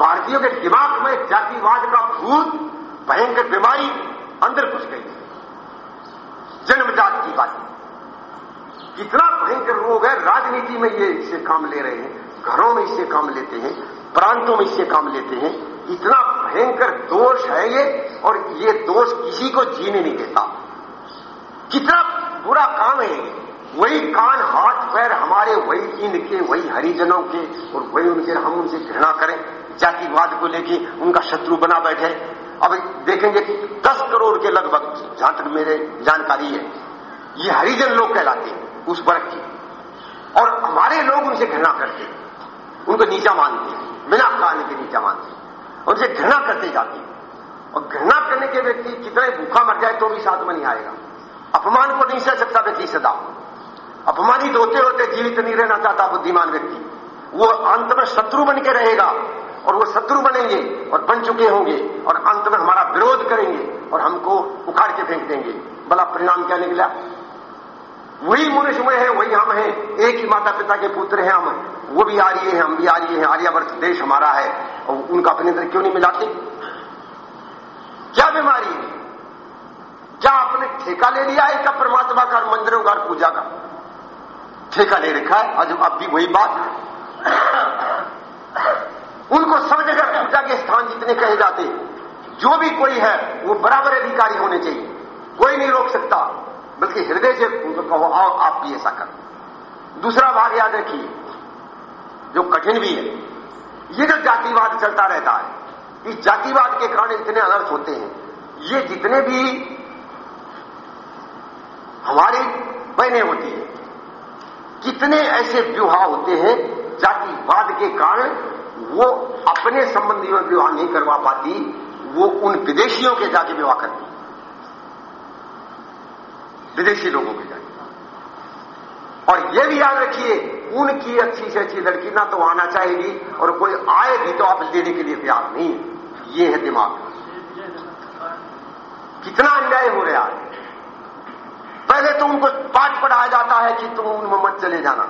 भारतीयों के दिमाग में जातिवाद का भूत, भयंकर बीमारी अंदर घुस गई। जन्मजात की बात। कितना भयंकर रोग है, राजनीति में ये इससे काम ले रहे हैं, घरों में इससे काम लेते हैं, प्रांतों में इससे काम लेते हैं। इतना भयंकर दोष है ये, और ये दोष किसी को जीने नहीं देता। कितना बुरा काम है वही कान, हाथ, पैर हमारे, वही इनके वही हरिजनों के, और वही उनके हम उनसे घृणा करें। जातिवाद को लेके उनका शत्रु बना बैठे। अब देखेंगे कि दस करोड़ के लगभग जहाँ तक मेरे जानकारी है, ये हरिजन लोग कहलाते हैं, उस वर्ग की। और हमारे लोग उनसे घृणा करते हैं। उनको नीचा मानते हैं, बिना कारण के नीचा मानते हैं। उनसे घृणा करते जाते हैं। और घृणा करने के व्यक्ति कितने भूखा मर जाए तो भी साथ में नहीं आएगा। अपमान को नहीं सह सकता व्यक्ति सदा। अपमानित होते होते जीवित नहीं रहना चाहता बुद्धिमान व्यक्ति। वो अंत में शत्रु बन के रहेगा। और वो शत्रु बनेंगे और बन चुके होंगे और अंत में हमारा विरोध करेंगे और हमको उखाड़ के फेंक देंगे। भला परिणाम क्या निकला? वही मनुष्य में है, वही हम हैं। एक ही माता पिता के पुत्र हैं हम। वो भी आर्य हैं, हम भी आर्य हैं। आर्यावर्त देश हमारा है। और उनका अपने अंदर क्यों नहीं मिलाते? क्या बीमारी है? क्या आपने ठेका ले लिया है क्या परमात्मा का मंदिरों का पूजा का? ठेका ले रखा है? आज अब भी वही बात। उनको सब जगह पूजा के स्थान जितने कहे जाते, जो भी कोई है, वो बराबर अधिकारी होने चाहिए। कोई नहीं रोक सकता, बल्कि हृदय से कहो, आओ, आप भी ऐसा करो। दूसरा भाग याद रखिए, जो कठिन भी है, ये जो जातिवाद चलता रहता है, इस जातिवाद के कारण इतने अनर्थ होते हैं, ये जितने भी हमारी बहने होती है, कितने ऐसे विवाह होते हैं, जातिवाद के कारण वो अपने संबंधियों में विवाह नहीं करवा पाती, वो उन विदेशियों के जाके विवाह करती। विदेशी लोगों के जाके। और ये भी याद रखिए, उनकी अच्छी से अच्छी लड़की ना तो आना चाहेगी, और कोई आए भी तो आप देने के लिए तैयार नहीं। ये है दिमाग। कितना अन्याय हो रहा है पहले तो उनको पाठ पढ़ाया जाता है कि तुम उनमें मत चले जाना।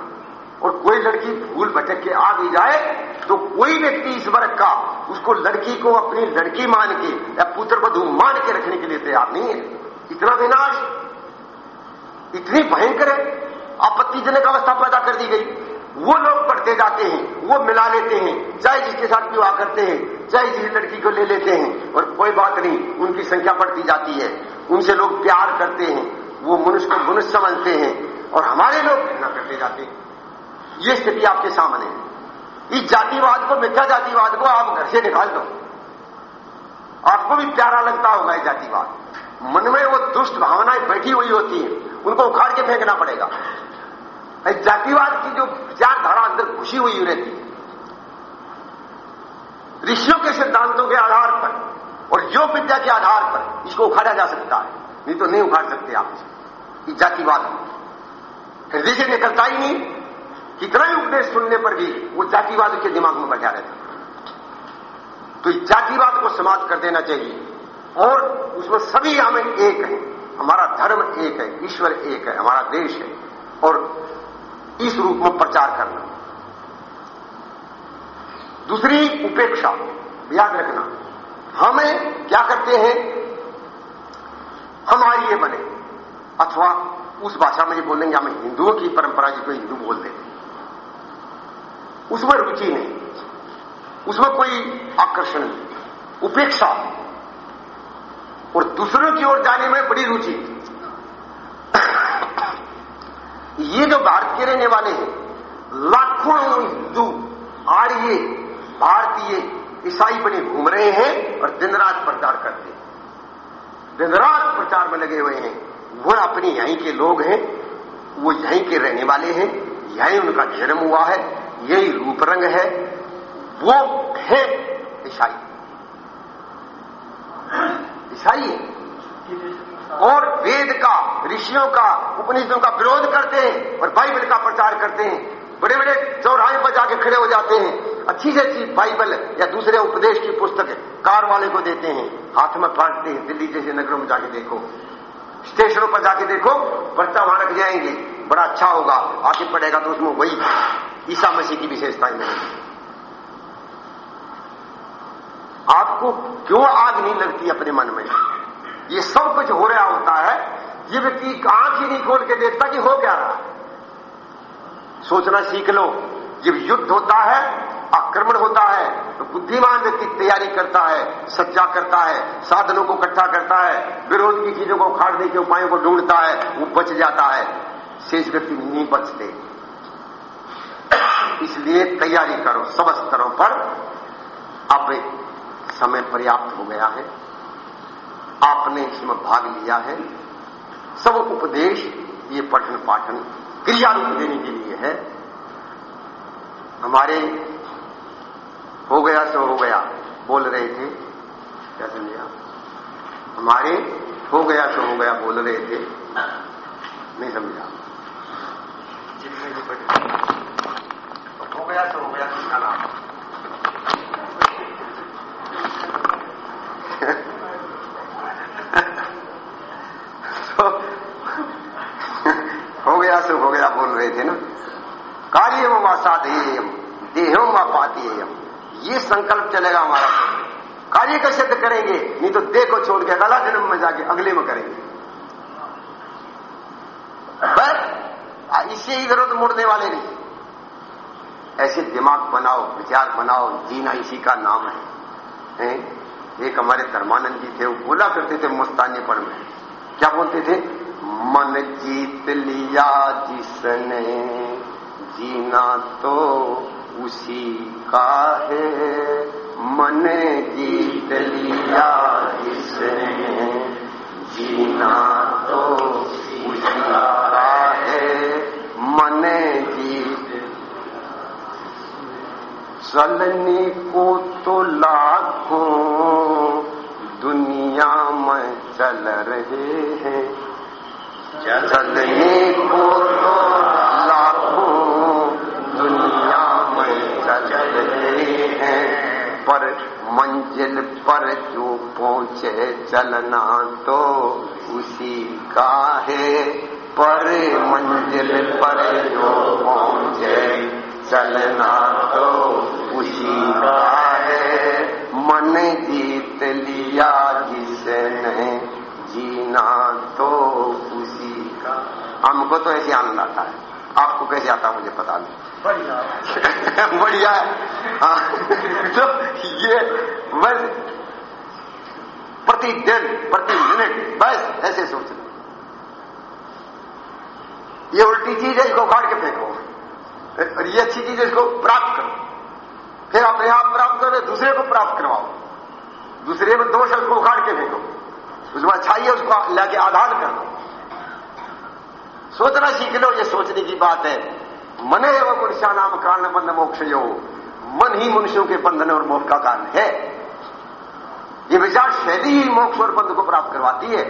और कोई लड़की भूल भटक के आ भी जाए तो कोई व्यक्ति इस वर्ग का, उसको लड़की को अपनी लड़की मान के, या पुत्र वधु मान के रखने के लिए तैयार नहीं है। इतना विनाश। इतनी भयंकर है आपत्तिजनक अवस्था पैदा कर दी गई। वो लोग बढ़ते जाते हैं, वो मिला लेते हैं, चाहे जिसके साथ विवाह करते हैं, चाहे जिस लड़की को ले लेते हैं, और कोई बात नहीं, उनकी संख्या बढ़ती जाती है। उनसे लोग प्यार करते हैं, वो मनुष्य को मनुष्य समझते हैं, और हमारे लोग घृणा करते जाते हैं। ये स्थिति आपके सामने है। इस जातिवाद को, मिथ्या जातिवाद को आप घर से निकाल दो। आपको भी प्यारा लगता होगा ये जातिवाद। मन में वो दुष्ट भावनाएँ बैठी हुई होती है, उनको उखाड़ के फेंकना पड़ेगा। जातिवाद की जो विचारधारा अंदर घुसी हुई रहती है, ऋषियों के सिद्धांतों के आधार पर और योग विद्या के आधार पर इसको उखाड़ा जा सकता है। नहीं तो नहीं उखाड़ सकते आप इस जातिवाद हृदय से निकलता ही नहीं कितना ही उपदेश सुनने पर भी वो जातिवाद के दिमाग में बैठा रहता तो जातिवाद को समाप्त कर देना चाहिए। और उसमें सभी हमें एक है। हमारा धर्म एक है, ईश्वर एक है, हमारा देश है। और इस रूप में प्रचार करना। दूसरी उपेक्षा, याद रखना। हमें क्या करते हैं? हम आर्य बने। अथवा उस भाषा में जो बोलेंगे, हमें हिंदुओं की परंपरा जिसको हिंदू बोल देते उसमें रुचि नहीं। उसमें कोई आकर्षण नहीं। उपेक्षा। और दूसरों की ओर जाने में बड़ी रुचि। ये जो भारत के रहने वाले हैं, लाखों हिंदू आर्य भारतीय ईसाई बने घूम रहे हैं और दिन रात प्रचार करते हैं। दिन रात प्रचार में लगे हुए हैं। वो अपने यहीं के लोग हैं, वो यहीं के रहने वाले हैं, यहीं उनका जन्म हुआ है। यही रूप रंग है, वो है ईसाई। ईसाई है और वेद का, ऋषियों का, उपनिषदों का विरोध करते हैं और बाइबल का प्रचार करते हैं। बड़े बड़े चौराहे पर जाके खड़े हो जाते हैं। अच्छी से अच्छी बाइबल या दूसरे उपदेश की पुस्तक कार वाले को देते हैं। हाथ में बांटते हैं, दिल्ली जैसे नगरों में जाके देखो। स्टेशनों पर जाके देखो बच्चा वहाँ रख जाएँगे। बड़ा अच्छा होगा। आगे पड़ेगा तो उसमें वही ईसा मसीह की विशेषताएँ नहीं आपको क्यों आग नहीं लगती अपने मन में? ये सब कुछ हो रहा होता है, ये व्यक्ति आँख ही नहीं खोल के देखता कि हो क्या रहा। सोचना सीख लो, जब युद्ध होता है, आक्रमण होता है तो बुद्धिमान व्यक्ति तैयारी करता है सच्चा करता है, साधनों को इकट्ठा करता है, विरोध की चीज़ों को उखाड़ने के उपायों को ढूंढता है, वो बच जाता है। शेष व्यक्ति नहीं बचते। इसलिए तैयारी करो सब स्तरों पर अब समय पर्याप्त हो गया है। आपने इसमें भाग लिया है। सब उपदेश ये पठन पाठन क्रिया रूप देने के लिए है। हमारे हो गया सो हो गया, बोल रहे थे। क्या समझा? हमारे हो गया सो हो गया, बोल रहे थे। नहीं समझा। गया <laughs> सो हो गया किसका नाम तो हो गया सो हो गया बोल रहे थे ना। कार्य वो वासाधेयम देहम व पातीयम ये संकल्प चलेगा हमारा। कार्य का सिद्ध करेंगे, नहीं तो देह को छोड़ के अगला जन्म में जाके अगले में करेंगे। बस इससे इधर उधर मुड़ने वाले नहीं। ऐसे दिमाग बनाओ विचार बनाओ जीना इसी का नाम है, है? एक हमारे धर्मानंद जी थे वो बोला करते थे मुस्तानीपण में। क्या बोलते थे? मन जीत लिया जिसने जीना तो उसी का है। मन जीत लिया जिसने जीना तो उसी का है। मन जीत चलने को तो लाखों दुनिया में चल रहे हैं। चलने को तो लाखों दुनिया में चल रहे हैं। पर मंजिल पर जो पहुँचे चलना तो उसी का है। पर मंजिल पर जो पहुँचे चलना तो उसी का है मन जीत लिया जिसने जीना तो उसी का हमको तो ऐसे आनंद आता है। आपको कैसे आता मुझे पता नहीं। बढ़िया। <laughs> बढ़िया हाँ, तो ये बस प्रतिदिन प्रति मिनट बस ऐसे सोचना। ये उल्टी चीज़ है इसको उखाड़ के फेंको। और ये अच्छी चीज़ इसको प्राप्त करो। फिर अपने आप प्राप्त करो दूसरे को प्राप्त करवाओ। दूसरे में दोष उसको उखाड़ के फेंको। उसमें अच्छाई है, उसको लाके आधार कर दो। सोचना सीख लो, ये सोचने की बात है। मने एवं मनुष्या नाम, कारण बंध मोक्ष यो। मन ही मनुष्यों के बंधन और मोक्ष का कारण है। ये विचार शैली ही मोक्ष और बंध को प्राप्त करवाती है।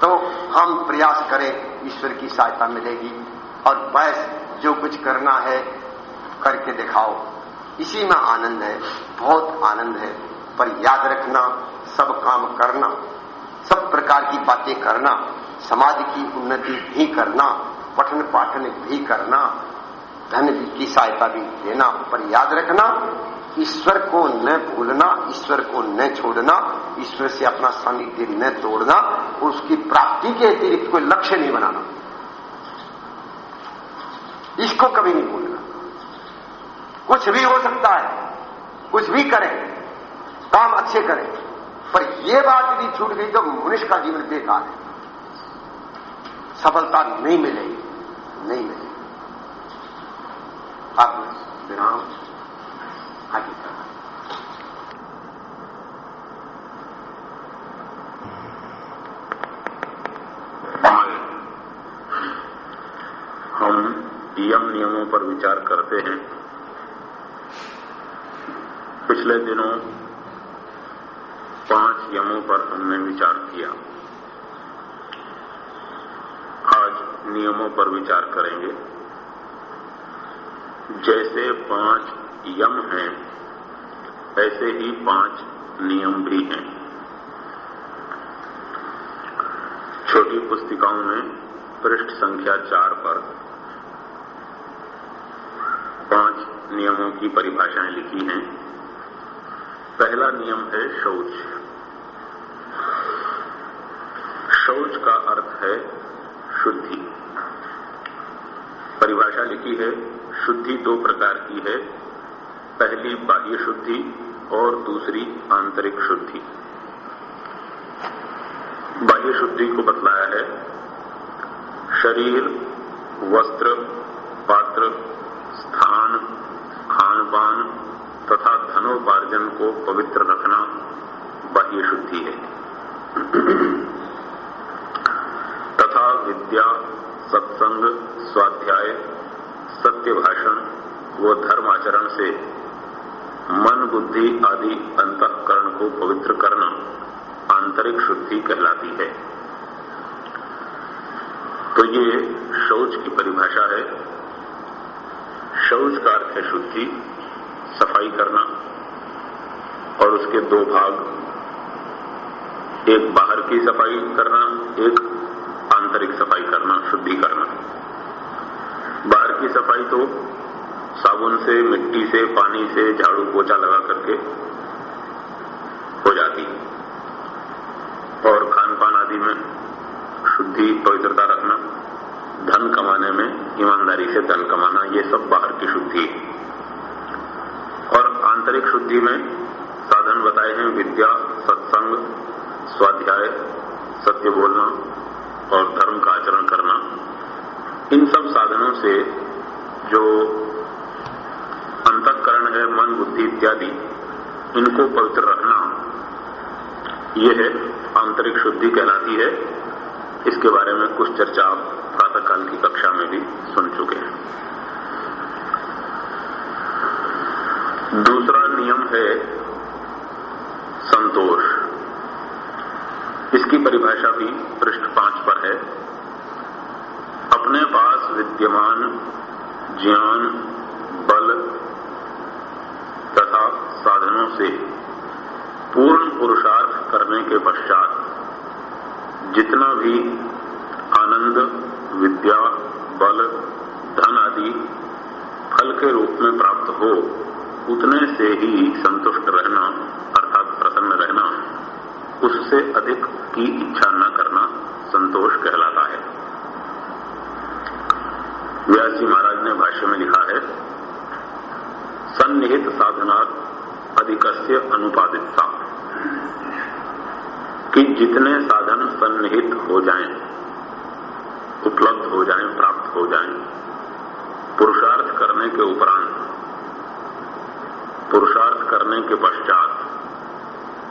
तो हम प्रयास करें, ईश्वर की सहायता मिलेगी और बस जो कुछ करना है, करके दिखाओ। इसी में आनंद है, बहुत आनंद है। पर याद रखना, सब काम करना, सब प्रकार की बातें करना, समाज की उन्नति भी करना पठन पाठन भी करना, धन की सहायता भी देना पर याद रखना, ईश्वर को न भूलना, ईश्वर को न छोड़ना, ईश्वर से अपना सानिध्य न तोड़ना और उसकी प्राप्ति के अतिरिक्त कोई लक्ष्य नहीं बनाना। इसको कभी नहीं भूलना। कुछ भी हो सकता है, कुछ भी करें, काम अच्छे करें, पर यह बात यदि छूट गई तो मनुष्य का जीवन बेकार है। सफलता नहीं मिलेगी नहीं मिलेगी। अब विराम, आगे करना हम यम नियमों पर विचार करते हैं। पिछले दिनों पाँच यमों पर हमने विचार किया। आज नियमों पर विचार करेंगे। जैसे पाँच यम हैं, ऐसे ही पाँच नियम भी हैं। छोटी पुस्तिकाओं में पृष्ठ संख्या चार पर पाँच नियमों की परिभाषाएँ लिखी हैं। पहला नियम है शौच। शौच का अर्थ है शुद्धि। परिभाषा लिखी है, शुद्धि दो प्रकार की है, पहली बाह्य शुद्धि और दूसरी आंतरिक शुद्धि। बाह्य शुद्धि को बतलाया है, शरीर, वस्त्र, पात्र स्थान खान पान तथा धनोपार्जन को पवित्र रखना बाह्य शुद्धि है। तथा विद्या, सत्संग, स्वाध्याय, सत्य भाषण व धर्माचरण से मन, बुद्धि आदि अंतकरण को पवित्र करना आंतरिक शुद्धि कहलाती है। तो ये शौच की परिभाषा है। शौच का अर्थ है शुद्धि, सफ़ाई करना। और उसके दो भाग, एक बाहर की सफ़ाई करना, एक आंतरिक सफ़ाई करना, शुद्धि करना। बाहर की सफ़ाई तो साबुन से, मिट्टी से, पानी से, झाड़ू पोछा लगा करके हो जाती। और खान पान आदि में शुद्धि, पवित्रता रखना। धन कमाने में, ईमानदारी से धन कमाना, ये सब बाहर की शुद्धि है। और आंतरिक शुद्धि में साधन बताए हैं, विद्या, सत्संग, स्वाध्याय, सत्य बोलना और धर्म का आचरण करना। इन सब साधनों से जो अंतकरण है, मन, बुद्धि इत्यादि, इनको पवित्र रखना यह है, आंतरिक शुद्धि कहलाती है। इसके बारे में कुछ चर्चा आप प्रातःकाल की कक्षा में भी सुन चुके हैं। दूसरा नियम है संतोष। इसकी परिभाषा भी पृष्ठ पाँच पर है। अपने पास विद्यमान ज्ञान, बल तथा साधनों से पूर्ण पुरुषार्थ करने के पश्चात जितना भी आनंद, विद्या, बल, धन आदि फल के रूप में प्राप्त हो, उतने से ही संतुष्ट रहना, अर्थात प्रसन्न रहना, उससे अधिक की इच्छा न करना संतोष कहलाता है। व्यास जी महाराज ने भाष्य में लिखा है, सन्निहित साधनात् अधिकस्य अनुपादित कि जितने साधन सन्निहित हो जाएँ, उपलब्ध हो जाएँ, प्राप्त हो जाएँ, पुरुषार्थ करने के उपरांत पुरुषार्थ करने के पश्चात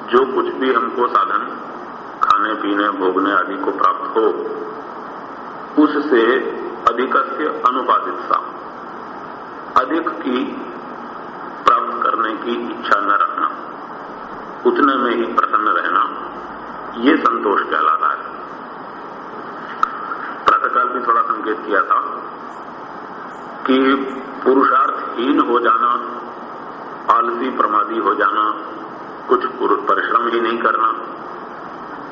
जो कुछ भी हमको साधन खाने पीने भोगने आदि को प्राप्त हो उससे अधिकस्य अनुपादित सा। अधिक की प्राप्त करने की इच्छा न रखना उतने में ही प्रसन्न रहना। ये संतोष कहलाता है। प्रातःकाल भी थोड़ा संकेत किया था कि पुरुषार्थहीन हो जाना, आलसी प्रमादी हो जाना, कुछ परिश्रम ही नहीं करना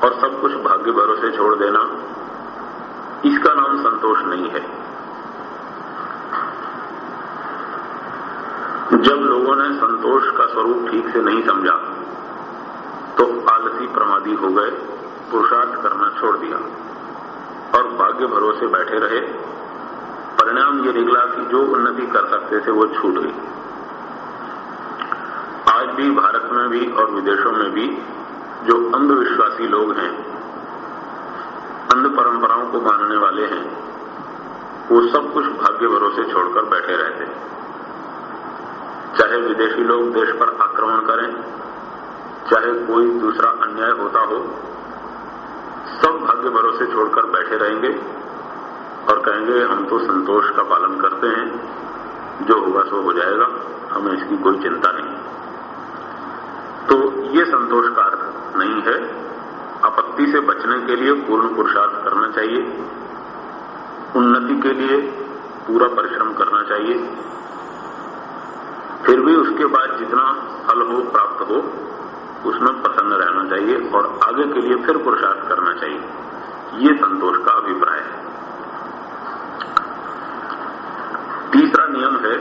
और सब कुछ भाग्य भरोसे छोड़ देना, इसका नाम संतोष नहीं है। जब लोगों ने संतोष का स्वरूप ठीक से नहीं समझा तो आलसी प्रमादी हो गए, पुरुषार्थ करना छोड़ दिया। और भाग्य भरोसे बैठे रहे। परिणाम ये निकला कि जो उन्नति कर सकते थे वो छूट गई। आज भी भारत में भी और विदेशों में भी जो अंधविश्वासी लोग हैं, अंध परंपराओं को मानने वाले हैं, वो सब कुछ भाग्य भरोसे छोड़कर बैठे रहते हैं। चाहे विदेशी लोग देश पर आक्रमण करें चाहे कोई दूसरा अन्याय होता हो, सब भाग्य भरोसे छोड़कर बैठे रहेंगे और कहेंगे, हम तो संतोष का पालन करते हैं, जो होगा सो हो जाएगा, हमें इसकी कोई चिंता नहीं। तो ये संतोष का अर्थ नहीं है। आपत्ति से बचने के लिए पूर्ण पुरुषार्थ करना चाहिए, उन्नति के लिए पूरा परिश्रम करना चाहिए। फिर भी उसके बाद जितना उसमें प्रसन्न रहना चाहिए और आगे के लिए फिर पुरुषार्थ करना चाहिए। ये संतोष का अभिप्राय है। तीसरा नियम है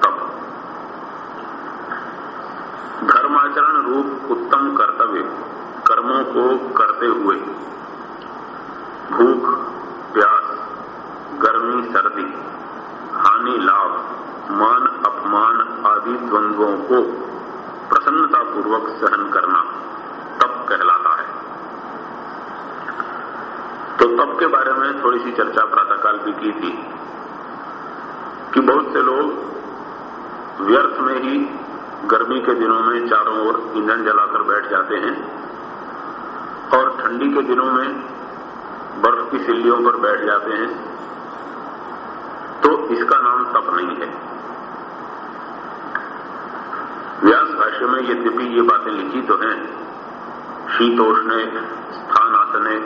तप। धर्माचरण रूप उत्तम कर्तव्य, कर्मों को करते हुए। भूख, प्यास, गर्मी, सर्दी, हानि, लाभ, मान, अपमान आदि द्वंद्वों को प्रसन्नतापूर्वक सहन करना तप कहलाता है। तो तप के बारे में थोड़ी सी चर्चा प्रातःकाल भी की थी कि बहुत से लोग व्यर्थ में ही गर्मी के दिनों में चारों ओर ईंधन जलाकर बैठ जाते हैं और ठंडी के दिनों में बर्फ़ की सिल्लियों पर बैठ जाते हैं। तो इसका नाम तप नहीं है व्यास भाष्य में यद्यपि ये बातें लिखी तो हैं, शीतोष्ण स्थान आसने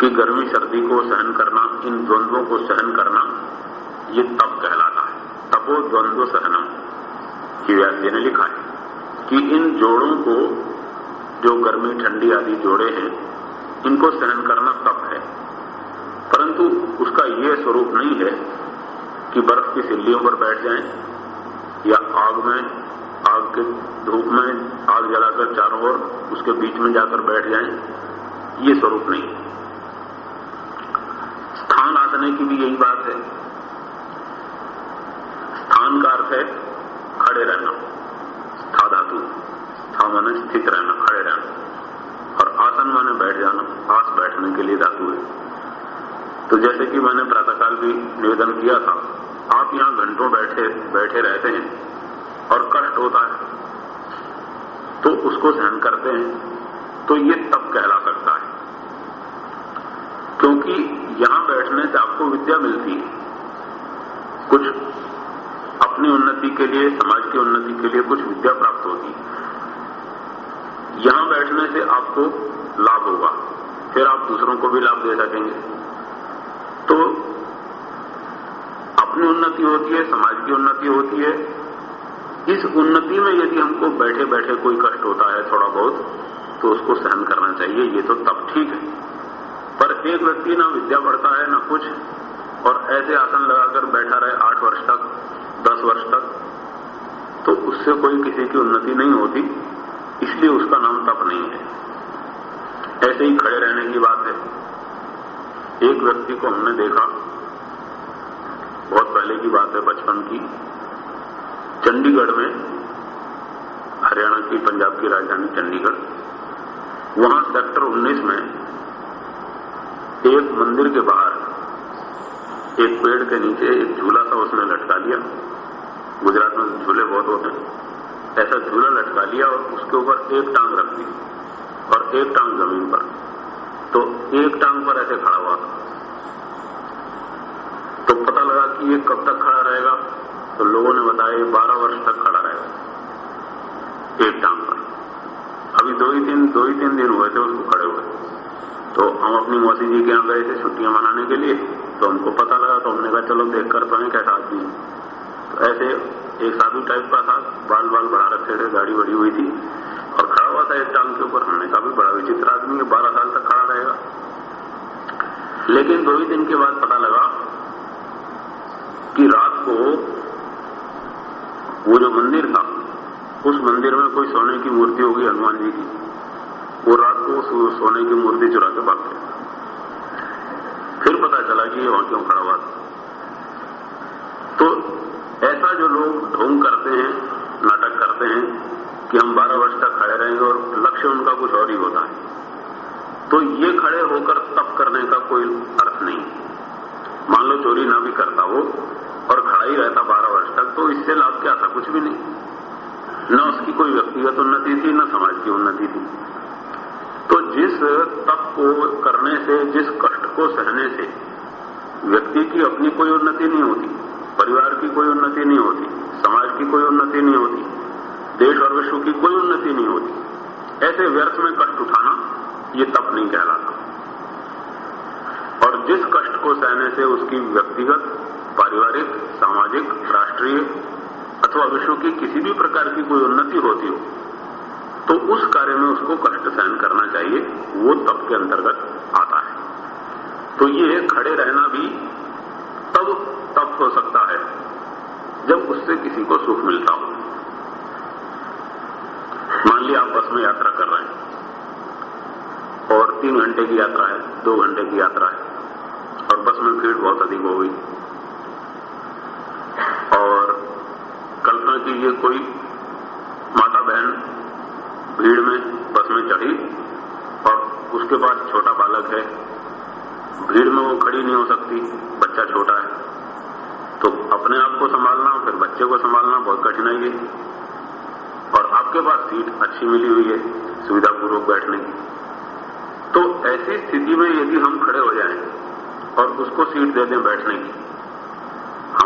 कि गर्मी सर्दी को सहन करना, इन द्वंद्वों को सहन करना, ये तप कहलाता है। तपो द्वंद्व सहनम की व्यास जी ने लिखा है, कि इन जोड़ों को, जो गर्मी, ठंडी आदि जोड़े हैं, इनको सहन करना तप है। परंतु उसका यह स्वरूप नहीं है कि बर्फ़ की सिल्लियों पर बैठ जाएँ या आग में आग के धूप में आग जलाकर चारों ओर उसके बीच में जाकर बैठ जाएँ, ये स्वरूप नहीं। स्थान आसने की भी यही बात है। स्थान का अर्थ है खड़े रहना, स्था धातु, स्था माने स्थित रहना, खड़े रहना। और आसन माने बैठ जाना आस बैठने के लिए धातु है। तो जैसे कि मैंने प्रातःकाल भी निवेदन किया था, आप यहाँ घंटों बैठे बैठे रहते हैं। और कष्ट होता है। तो उसको सहन करते हैं। तो ये तब कहला सकता है। क्योंकि यहाँ बैठने से आपको विद्या मिलती है। कुछ अपनी उन्नति के लिए, समाज की उन्नति के लिए कुछ विद्या प्राप्त होगी यहाँ बैठने से आपको लाभ होगा। फिर आप दूसरों को भी लाभ दे सकेंगे। तो अपनी उन्नति होती है, समाज की उन्नति होती है इस उन्नति में यदि हमको बैठे बैठे कोई कष्ट होता है थोड़ा बहुत तो उसको सहन करना चाहिए, ये तो तब ठीक है। पर एक व्यक्ति ना विद्या पढ़ता है, ना कुछ, और ऐसे आसन लगाकर बैठा रहे आठ वर्ष तक, दस वर्ष तक तो उससे कोई किसी की उन्नति नहीं होती, इसलिए उसका नाम तप नहीं है। ऐसे ही खड़े रहने की बात है। एक व्यक्ति को हमने देखा, बहुत पहले की बात है बचपन की चंडीगढ़ में, हरियाणा की, पंजाब की राजधानी चंडीगढ़, वहाँ सेक्टर 19 में एक मंदिर के बाहर एक पेड़ के नीचे एक झूला था, उसने लटका लिया गुजरात में झूले बहुत होते हैं। ऐसा झूला लटका लिया और उसके ऊपर एक टांग रख दी और एक टांग ज़मीन पर। तो एक टांग पर ऐसे खड़ा हुआ तो पता लगा कि ये कब तक खड़ा रहेगा। तो लोगों ने बताया बारह वर्ष तक खड़ा रहेगा एक टांग पर अभी दो ही दिन दो ही तीन दिन हुए थे उसको खड़े हुए। तो हम अपनी मौसी जी के यहाँ गए थे छुट्टियाँ मनाने के लिए। तो हमको पता लगा तो हमने कहा, चलो देख कर पाए कैसा आदमी तो ऐसे एक साधु टाइप का था, बाल बाल बढ़ा रखे थे गाड़ी बड़ी हुई थी। और खड़ा हुआ था एक टांग के ऊपर। हमने कहा बड़ा विचित्र आदमी है, बारह साल तक खड़ा रहेगा। लेकिन दो ही दिन के बाद पता लगा कि रात को वो जो मंदिर था, उस मंदिर में कोई सोने की मूर्ति होगी हनुमान जी की। वो रात को सोने की मूर्ति चुरा के भाग गया फिर पता चला कि ये वहाँ क्यों खड़ा हुआ तो ऐसा जो लोग ढोंग करते हैं, नाटक करते हैं, कि हम 12 वर्ष तक खड़े रहेंगे और लक्ष्य उनका कुछ और ही होता है तो ये खड़े होकर तप करने का कोई अर्थ नहीं। मान लो चोरी ना भी करता वो और खड़ा ही रहता 12 वर्ष तक तो इससे लाभ क्या था? कुछ भी नहीं। न उसकी कोई व्यक्तिगत उन्नति थी, न समाज की उन्नति थी। तो जिस तप को करने से, जिस कष्ट को सहने से, व्यक्ति की अपनी कोई उन्नति नहीं होती, परिवार की कोई उन्नति नहीं होती, समाज की कोई उन्नति नहीं होती, देश और विश्व की कोई उन्नति नहीं होती। ऐसे व्यर्थ में कष्ट उठाना, ये तप नहीं कहलाता। और जिस कष्ट को सहने से उसकी व्यक्तिगत पारिवारिक, सामाजिक, राष्ट्रीय अथवा विश्व की किसी भी प्रकार की कोई उन्नति होती हो तो उस कार्य में उसको कष्ट सहन करना चाहिए, वो तप के अंतर्गत आता है। तो ये खड़े रहना भी तब तप हो सकता है, जब उससे किसी को सुख मिलता हो। मान लिया आप बस में यात्रा कर रहे हैं, और तीन घंटे की यात्रा है, दो घंटे की यात्रा है, और बस में भीड़ बहुत अधिक हो गई और कल्पना कीजिए कोई माता बहन भीड़ में, बस में चढ़ी और उसके पास छोटा बालक है। भीड़ में वो खड़ी नहीं हो सकती, बच्चा छोटा है। तो अपने आप को संभालना और फिर बच्चे को संभालना बहुत कठिनाई है। और आपके पास सीट अच्छी मिली हुई है, सुविधापूर्वक बैठने की। तो ऐसी स्थिति में यदि हम खड़े हो जाएँ और उसको सीट दे दें बैठने की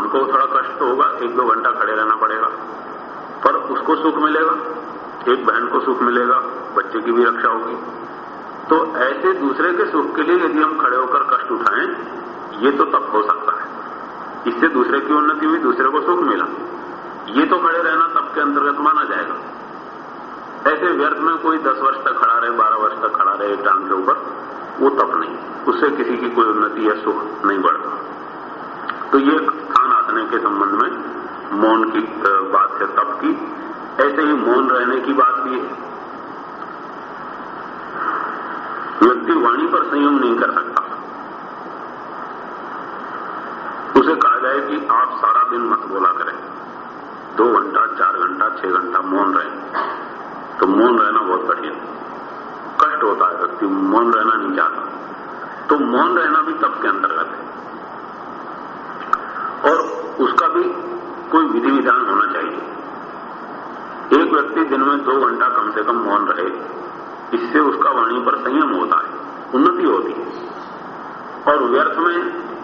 हमको थोड़ा कष्ट होगा, एक दो घंटा खड़े रहना पड़ेगा। पर उसको सुख मिलेगा, एक बहन को सुख मिलेगा, बच्चे की भी रक्षा होगी। तो ऐसे दूसरे के सुख के लिए यदि हम खड़े होकर कष्ट उठाएँ, ये तो तब हो सकता है। इससे दूसरे की उन्नति हुई, दूसरे को सुख मिला। ये तो खड़े रहना तब के अंतर्गत माना जाएगा। ऐसे व्यर्थ में कोई दस वर्ष तक खड़ा रहे, बारह वर्ष तक खड़ा रहे एक टांग के ऊपर, वो तप नहीं। उससे किसी की कोई उन्नति या सुख नहीं बढ़ता। तो ये स्थान आसने के संबंध में मौन की बात है तप की। ऐसे ही मौन रहने की बात भी है। व्यक्ति वाणी पर संयम नहीं कर सकता। उसे कहा जाए कि आप सारा दिन मत बोला करें। दो घंटा, चार घंटा, छह घंटा मौन रहे। तो मौन रहना बहुत कठिन कष्ट होता है व्यक्ति, मौन रहना नहीं चाहता। तो मौन रहना भी तब के अंतर्गत है। और उसका भी कोई विधि विधान होना चाहिए। एक व्यक्ति दिन में दो घंटा कम से कम मौन रहे, इससे उसका वाणी पर संयम होता है, उन्नति होती है। और व्यर्थ में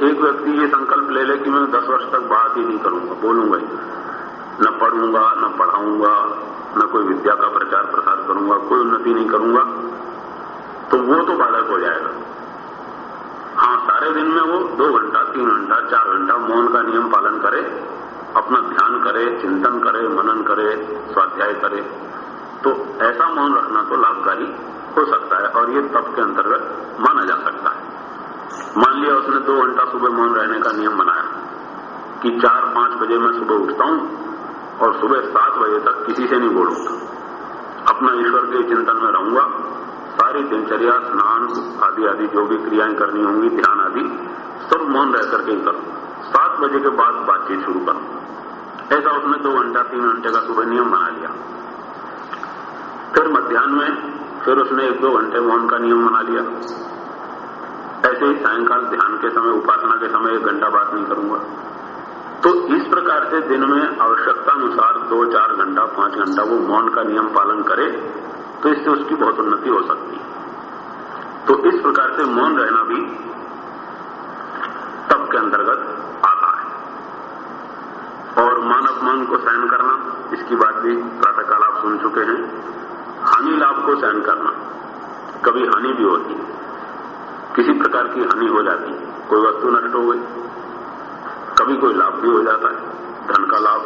एक व्यक्ति ये संकल्प ले ले कि मैं दस वर्ष तक बात ही नहीं करूँगा, बोलूँगा ही। न पढ़ूँगा, न पढ़ाऊँगा, न कोई विद्या का प्रचार प्रसार करूँगा, कोई उन्नति नहीं करूँगा तो वो तो बाधक हो जाएगा। हाँ सारे दिन में वो दो घंटा, तीन घंटा, चार घंटा मौन का नियम पालन करे, अपना ध्यान करे, चिंतन करे, मनन करे, स्वाध्याय करे। तो ऐसा मौन रखना तो लाभकारी हो सकता है और ये तप के अंतर्गत माना जा सकता है। मान लिया उसने दो घंटा सुबह मौन रहने का नियम बनाया कि चार, पाँच बजे मैं सुबह उठता हूँ और सुबह सात बजे तक किसी से नहीं बोलूँगा। अपना ईश्वर के चिंतन में रहूँगा सारी दिनचर्या, स्नान, आदि आदि जो भी क्रियाएँ करनी होंगी, ध्यान आदि, सब मौन रह करके ही करूँ। सात बजे के बाद बातचीत शुरू करूँ। ऐसा उसने दो घंटा, तीन घंटे का सुबह नियम बना लिया। फिर मध्यान्ह में, फिर उसने एक दो घंटे मौन का नियम बना लिया। ऐसे ही सायंकाल ध्यान के समय, उपासना के समय एक घंटा बात नहीं करूँगा। तो इस प्रकार से दिन में आवश्यकता अनुसार दो, चार घंटा, पाँच घंटा वो मौन का नियम पालन करे। तो इससे उसकी बहुत उन्नति हो सकती है। तो इस प्रकार से मौन रहना भी तब के अंतर्गत आता है। और मान अपमान को सहन करना, इसकी बात भी प्रातःकाल आप सुन चुके हैं। हानि लाभ को सहन करना, कभी हानि भी होती है। किसी प्रकार की हानि हो जाती है। कोई वस्तु नष्ट हो गई, कभी कोई लाभ भी हो जाता है। धन का लाभ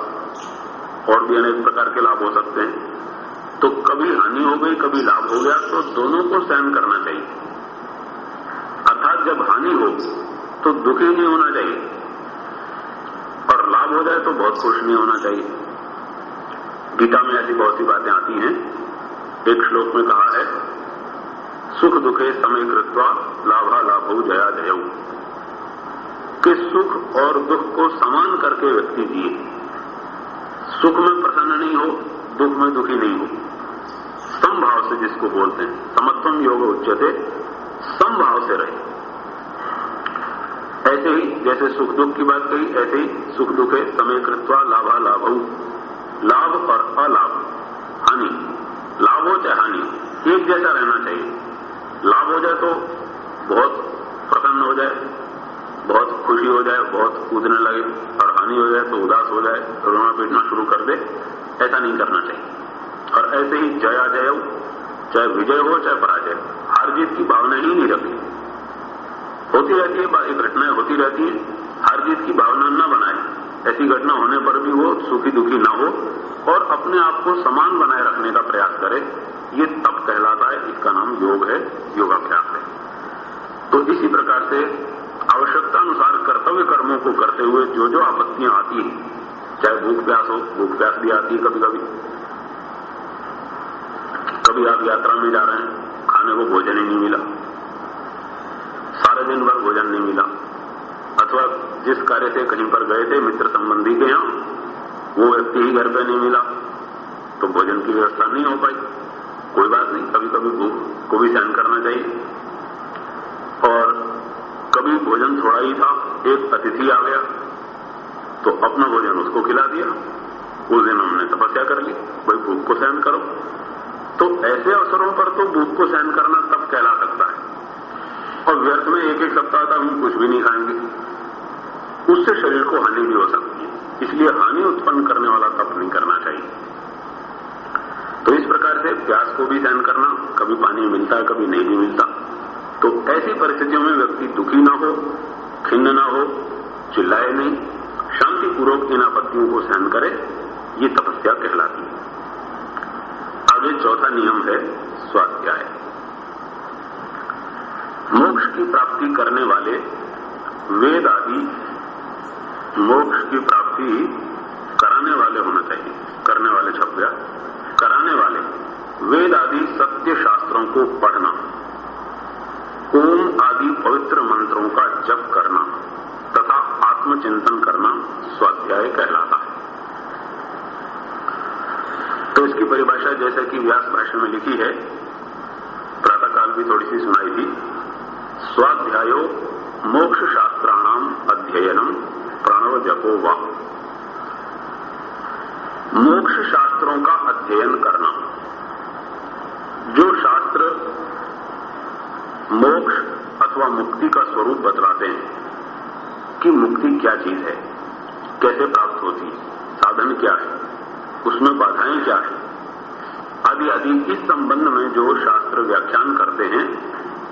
और भी अनेक प्रकार के लाभ हो सकते हैं। तो कभी हानि हो गई, कभी लाभ हो गया तो दोनों को सहन करना चाहिए। अर्थात जब हानि हो तो दुखी नहीं होना चाहिए। और लाभ हो जाए तो बहुत खुश नहीं होना चाहिए। गीता में ऐसी बहुत सी बातें आती हैं। एक श्लोक में कहा है, सुख दुखे समय कृत्वा लाभा लाभो जया जय। कि सुख और दुख को समान करके व्यक्ति जिए। सुख में प्रसन्न नहीं हो, दुख में दुखी नहीं हो। समभाव से जिसको बोलते हैं। समत्वम योग उच्चते समभाव से रहे। ऐसे ही, जैसे सुख दुख की बात कही, ऐसे ही सुख दुखे समय कृत्वा लाभा लाभ। लाभ और अलाभ। हानि। लाभ हो चाहे हानि एक जैसा रहना चाहिए। लाभ हो जाए तो बहुत प्रसन्न हो जाए, बहुत खुशी हो जाए, बहुत कूदने लगे, और हानि हो जाए तो उदास हो जाए, रोना पीटना शुरू कर दे। ऐसा नहीं करना चाहिए। और ऐसे ही जया जय चाहे विजय हो, चाहे पराजय, हार जीत की भावना ही नहीं रखी होती रहती है घटनाएँ होती रहती है। हार जीत की भावना न बनाए। ऐसी घटना होने पर भी वो सुखी दुखी ना हो और अपने आप को समान बनाए रखने का प्रयास करे। ये तब कहलाता है, इसका नाम योग है, योगाभ्यास है। तो इसी प्रकार से आवश्यकता अनुसार कर्तव्य कर्मों को करते हुए जो जो आपत्तियाँ आती हैं, चाहे भूख प्यास हो, भूख प्यास भी आती है कभी कभी कभी आप यात्रा में जा रहे हैं, खाने को भोजन ही नहीं मिला। सारे दिन भर भोजन नहीं मिला। अथवा जिस कार्य से कहीं पर गए थे, मित्र संबंधी के यहाँ, वो व्यक्ति ही घर पर नहीं मिला तो भोजन की व्यवस्था नहीं हो पाई। कोई बात नहीं कभी कभी भूख को भी सहन करना चाहिए। और कभी भोजन थोड़ा ही था, एक अतिथि आ गया तो अपना भोजन उसको खिला दिया। उस दिन हमने तपस्या कर ली कोई भूख को सहन करो। तो ऐसे अवसरों पर तो भूख को सहन करना तब कहला सकता है। और व्यर्थ में एक एक सप्ताह तक हम कुछ भी नहीं खाएँगे। उससे शरीर को हानि भी हो सकती है। इसलिए हानि उत्पन्न करने वाला तप नहीं करना चाहिए। तो इस प्रकार से प्यास को भी सहन करना, कभी पानी मिलता है कभी नहीं भी मिलता। तो ऐसी परिस्थितियों में व्यक्ति दुखी ना हो, खिन्न ना हो, चिल्लाए नहीं, शांतिपूर्वक इन आपत्तियों को सहन करे, ये तपस्या कहलाती है। आगे चौथा नियम है, स्वाध्याय। मोक्ष की प्राप्ति करने वाले वेद आदि मोक्ष की प्राप्ति कराने वाले होना चाहिए। करने वाले छप्या कराने वाले। वेद आदि सत्य शास्त्रों को पढ़ना। ओम आदि पवित्र मंत्रों का जप करना। तथा आत्मचिंतन करना स्वाध्याय कहलाता है। तो इसकी परिभाषा जैसे कि व्यास भाषा में लिखी है, प्रातःकाल भी थोड़ी सी सुनाई थी स्वाध्यायो मोक्ष शास्त्राणाम अध्ययनम प्रणव जपो व। मोक्ष शास्त्रों का अध्ययन करना। जो शास्त्र मोक्ष अथवा मुक्ति का स्वरूप बतलाते हैं, कि मुक्ति क्या चीज़ है, कैसे प्राप्त होती है, साधन क्या है उसमें बाधाएँ क्या है? आदि आदि, इस संबंध में जो शास्त्र व्याख्यान करते हैं,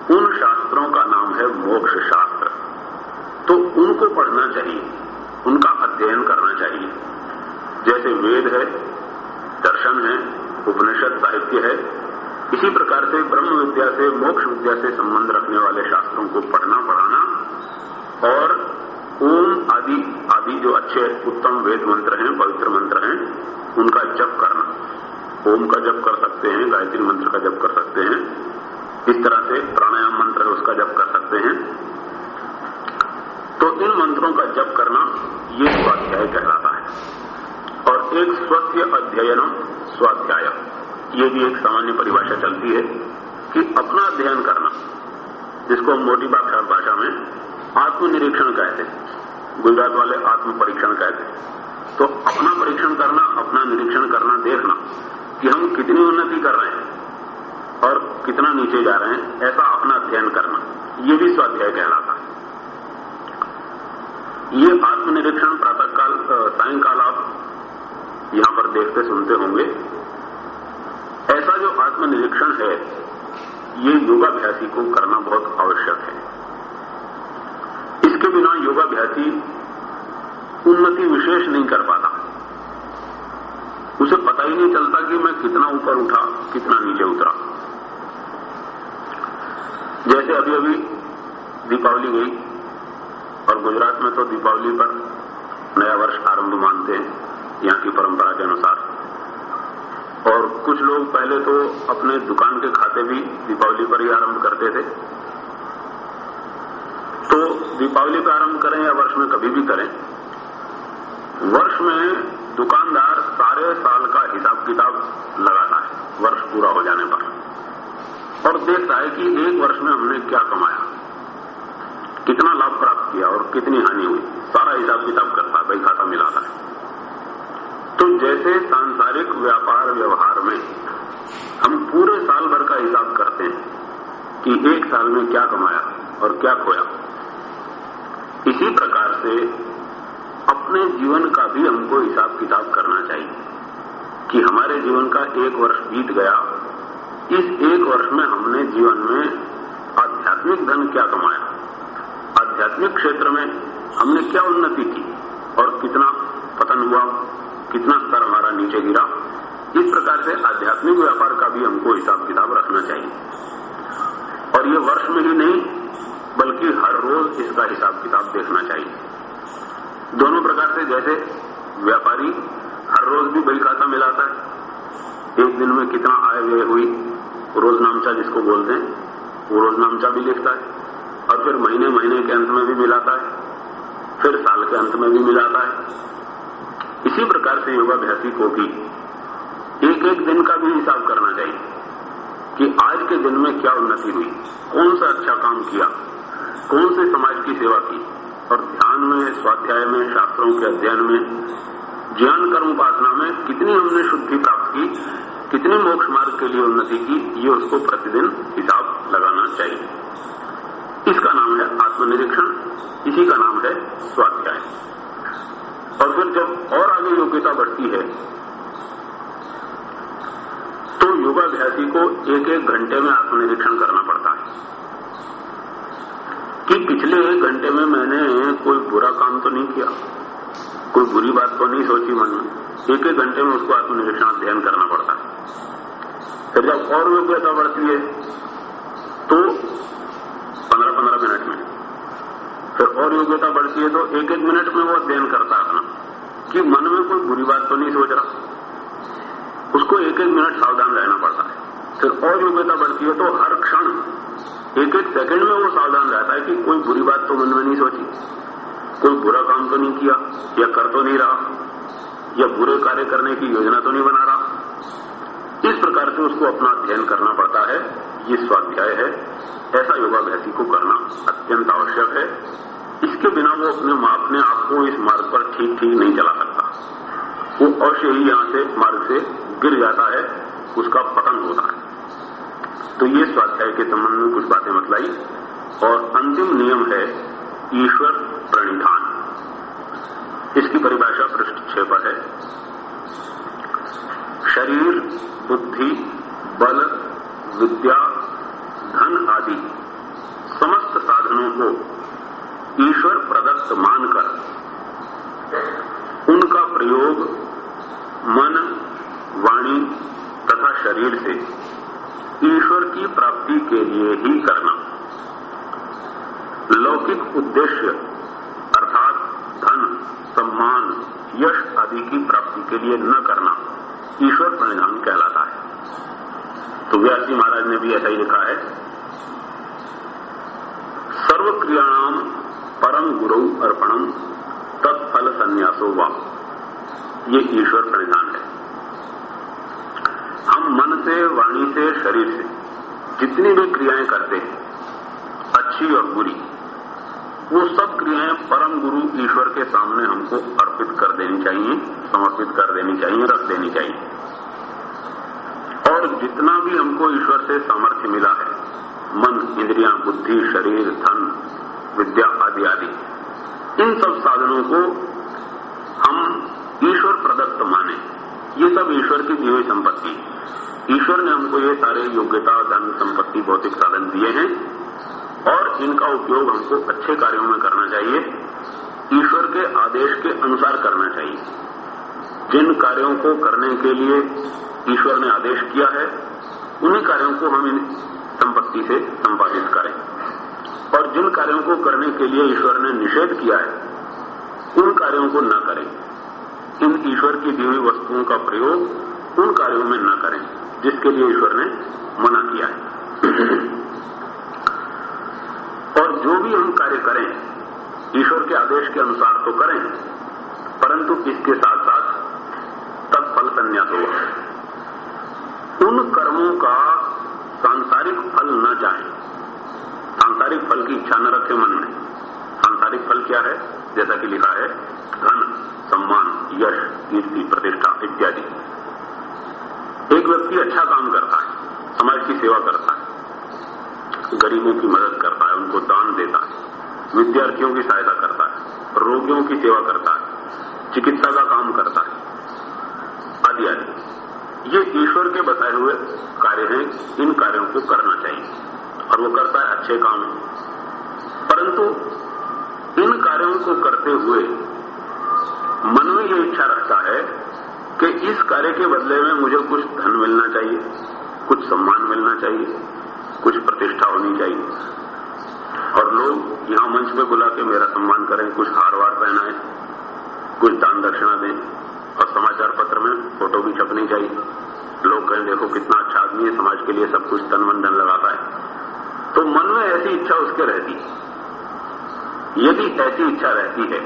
उन शास्त्रों का नाम है मोक्ष शास्त्र। तो उनको पढ़ना चाहिए, उनका अध्ययन करना चाहिए। जैसे वेद है, दर्शन है, उपनिषद साहित्य है, इसी प्रकार से ब्रह्म विद्या से, मोक्ष विद्या से संबंध रखने वाले शास्त्रों को पढ़ना, पढ़ाना, और ओम, आदि आदि जो अच्छे उत्तम वेद मंत्र हैं, पवित्र मंत्र हैं उनका जप करना। ओम का जप कर सकते हैं, गायत्री मंत्र का जप कर सकते हैं। इस तरह से प्राणायाम मंत्र उसका जप कर सकते हैं। तो इन मंत्रों का जप करना ये स्वाध्याय कहलाता है। और एक स्वस्य अध्ययन, स्वाध्याय, ये भी एक सामान्य परिभाषा चलती है कि अपना अध्ययन करना, जिसको हम मोटी भाषा में आत्मनिरीक्षण कहते हैं। गुजरात वाले आत्म परीक्षण कहते हैं। तो अपना परीक्षण करना, अपना निरीक्षण करना, देखना कि हम कितनी उन्नति कर रहे हैं और कितना नीचे जा रहे हैं, ऐसा अपना अध्ययन करना। ये भी स्वाध्याय कहलाता है। ये आत्मनिरीक्षण प्रातःकाल सायंकाल आप यहाँ पर देखते सुनते होंगे। ऐसा जो आत्मनिरीक्षण है, ये योगाभ्यासी को करना बहुत आवश्यक है। इसके बिना योगाभ्यासी उन्नति विशेष नहीं कर पाता। उसे पता ही नहीं चलता कि मैं कितना ऊपर उठा, कितना नीचे उतरा। जैसे अभी अभी दीपावली गई, और गुजरात में तो दीपावली पर नया वर्ष आरंभ मानते हैं, यहाँ की परंपरा के अनुसार। और कुछ लोग पहले तो अपने दुकान के खाते भी दीपावली पर ही आरंभ करते थे। तो दीपावली पर आरंभ करें या वर्ष में कभी भी करें वर्ष में दुकानदार सारे साल का हिसाब किताब लगाता है, वर्ष पूरा हो जाने पर। और देखता है कि एक वर्ष में हमने क्या कमाया, कितना लाभ प्राप्त किया और कितनी हानि हुई। सारा हिसाब किताब करता है भाई खाता मिलाता है। तो जैसे सांसारिक व्यापार व्यवहार में हम पूरे साल भर का हिसाब करते हैं कि एक साल में क्या कमाया और क्या खोया। इसी प्रकार से अपने जीवन का भी हमको हिसाब किताब करना चाहिए कि हमारे जीवन का एक वर्ष बीत गया। इस एक वर्ष में हमने जीवन में आध्यात्मिक धन क्या कमाया? आध्यात्मिक क्षेत्र में हमने क्या उन्नति की? और कितना पतन हुआ? कितना स्तर हमारा नीचे गिरा? इस प्रकार से आध्यात्मिक व्यापार का भी हमको हिसाब किताब रखना चाहिए। और ये वर्ष में ही नहीं, बल्कि हर रोज इसका हिसाब किताब देखना चाहिए। दोनों प्रकार से जैसे व्यापारी हर रोज भी बही खाता मिलाता है। एक दिन में कितना आय व्यय हुई रोज नामचा जिसको बोलते हैं, वो रोज नामचा भी लिखता है और फिर महीने महीने के अंत में भी मिलाता है, फिर साल के अंत में भी मिलाता है। इसी प्रकार से योगाभ्यासी को भी एक एक दिन का भी हिसाब करना चाहिए कि आज के दिन में क्या उन्नति हुई, कौन सा अच्छा काम किया, कौन से समाज की सेवा की। और ध्यान में, स्वाध्याय में, शास्त्रों के अध्ययन में, ज्ञान कर्म उपासना में कितनी हमने शुद्धि प्राप्त की, कितनी मोक्ष मार्ग के लिए उन्नति की, ये उसको प्रतिदिन हिसाब लगाना चाहिए। इसका नाम है आत्मनिरीक्षण, इसी का नाम है स्वाध्याय। और फिर जब और आगे योग्यता बढ़ती है तो योगाभ्यासी को एक एक घंटे में आत्मनिरीक्षण करना पड़ता है। कि पिछले एक घंटे में मैंने कोई बुरा काम तो नहीं किया? कोई बुरी बात तो नहीं सोची मन? में एक एक घंटे में उसको आत्मनिरीक्षण अध्ययन करना पड़ता है। फिर जब और योग्यता बढ़ती है तो पंद्रह पंद्रह मिनट में। फिर और योग्यता बढ़ती है तो एक एक मिनट में वो अध्ययन करता है अपना। कि मन में कोई बुरी बात तो नहीं सोच रहा। उसको एक एक मिनट सावधान रहना पड़ता है। फिर और योग्यता बढ़ती है तो हर क्षण एक एक सेकंड में वो सावधान रहता है कि कोई बुरी बात तो मन में नहीं सोची। कोई बुरा काम तो नहीं किया, या कर तो नहीं रहा, या बुरे कार्य करने की योजना तो नहीं बना रहा। इस प्रकार से उसको अपना अध्ययन करना पड़ता है। ये स्वाध्याय है। ऐसा योगाभ्यासी को करना अत्यंत आवश्यक है। इसके बिना वो अपने अपने आप को इस मार्ग पर ठीक ठीक नहीं चला सकता। वो अवश्य ही यहाँ से मार्ग से गिर जाता है, उसका पतन होता है। तो ये स्वाध्याय के संबंध में कुछ बातें बतलाई, और अंतिम नियम है ईश्वर प्रणिधान। इसकी परिभाषा पृष्ठ छह पर है। शरीर, बुद्धि, बल, विद्या, धन आदि समस्त साधनों को ईश्वर प्रदत्त मानकर उनका प्रयोग मन, वाणी तथा शरीर से ईश्वर की प्राप्ति के लिए ही करना। लौकिक उद्देश्य, अर्थात धन, सम्मान, यश आदि की प्राप्ति के लिए न करना, ईश्वर परिणाम कहलाता है। तो व्यास जी महाराज ने भी ऐसा ही लिखा है सर्व क्रियाणाम परम गुरु अर्पणम, तत्फल संन्यासो वा ये ईश्वर परिधान से, वाणी से, शरीर से। जितनी भी क्रियाएँ करते हैं, अच्छी और बुरी, वो सब क्रियाएँ परम गुरु ईश्वर के सामने हमको अर्पित कर देनी चाहिए, समर्पित कर देनी चाहिए, रख देनी चाहिए। और जितना भी हमको ईश्वर से सामर्थ्य मिला है, मन, इंद्रियाँ, बुद्धि, शरीर, धन, विद्या आदि आदि, इन सब साधनों को हम ईश्वर प्रदत्त माने। ये सब ईश्वर की हुई संपत्ति। ईश्वर ने हमको ये सारे योग्यता, धन, संपत्ति, भौतिक साधन दिए हैं और इनका उपयोग हमको अच्छे कार्यों में करना चाहिए। ईश्वर के आदेश के अनुसार करना चाहिए। जिन कार्यों को करने के लिए ईश्वर ने आदेश किया है, उन्हीं कार्यों को हम इन संपत्ति से संपादित करें। और जिन कार्यों को करने के लिए ईश्वर ने निषेध किया है, उन कार्यों को न करें। इन ईश्वर की दी हुई वस्तुओं का प्रयोग उन कार्यों में न करें। जिसके लिए ईश्वर ने मना किया है। और जो भी हम कार्य करें, ईश्वर के आदेश के अनुसार तो करें, परंतु इसके साथ साथ तब फल संन्यास होगा। उन कर्मों का सांसारिक फल न चाहे सांसारिक फल की इच्छा न रखे मन में। सांसारिक फल क्या है? जैसा कि लिखा है, धन, सम्मान, यश, कीर्ति, प्रतिष्ठा, इत्यादि। एक व्यक्ति अच्छा काम करता है, समाज की सेवा करता है, गरीबों की मदद करता है, उनको दान देता है, विद्यार्थियों की सहायता करता है, रोगियों की सेवा करता है, चिकित्सा का काम करता है, आदि आदि। ये ईश्वर के बताए हुए कार्य हैं, इन कार्यों को करना चाहिए, और वो करता है अच्छे काम। परंतु इन कार्यों को करते हुए मन में ये इच्छा रखता है कि इस कार्य के बदले में मुझे कुछ धन मिलना चाहिए, कुछ सम्मान मिलना चाहिए, कुछ प्रतिष्ठा होनी चाहिए। और लोग यहाँ मंच पे बुला के मेरा सम्मान करें, कुछ हार वार पहनाएँ, कुछ दान दक्षिणा दें और समाचार पत्र में फ़ोटो भी छपनी चाहिए। लोग कहें, देखो कितना अच्छा आदमी है, समाज के लिए सब कुछ तन मन धन लगाता है तो मन में ऐसी इच्छा उसके रहती यदि ऐसी इच्छा रहती है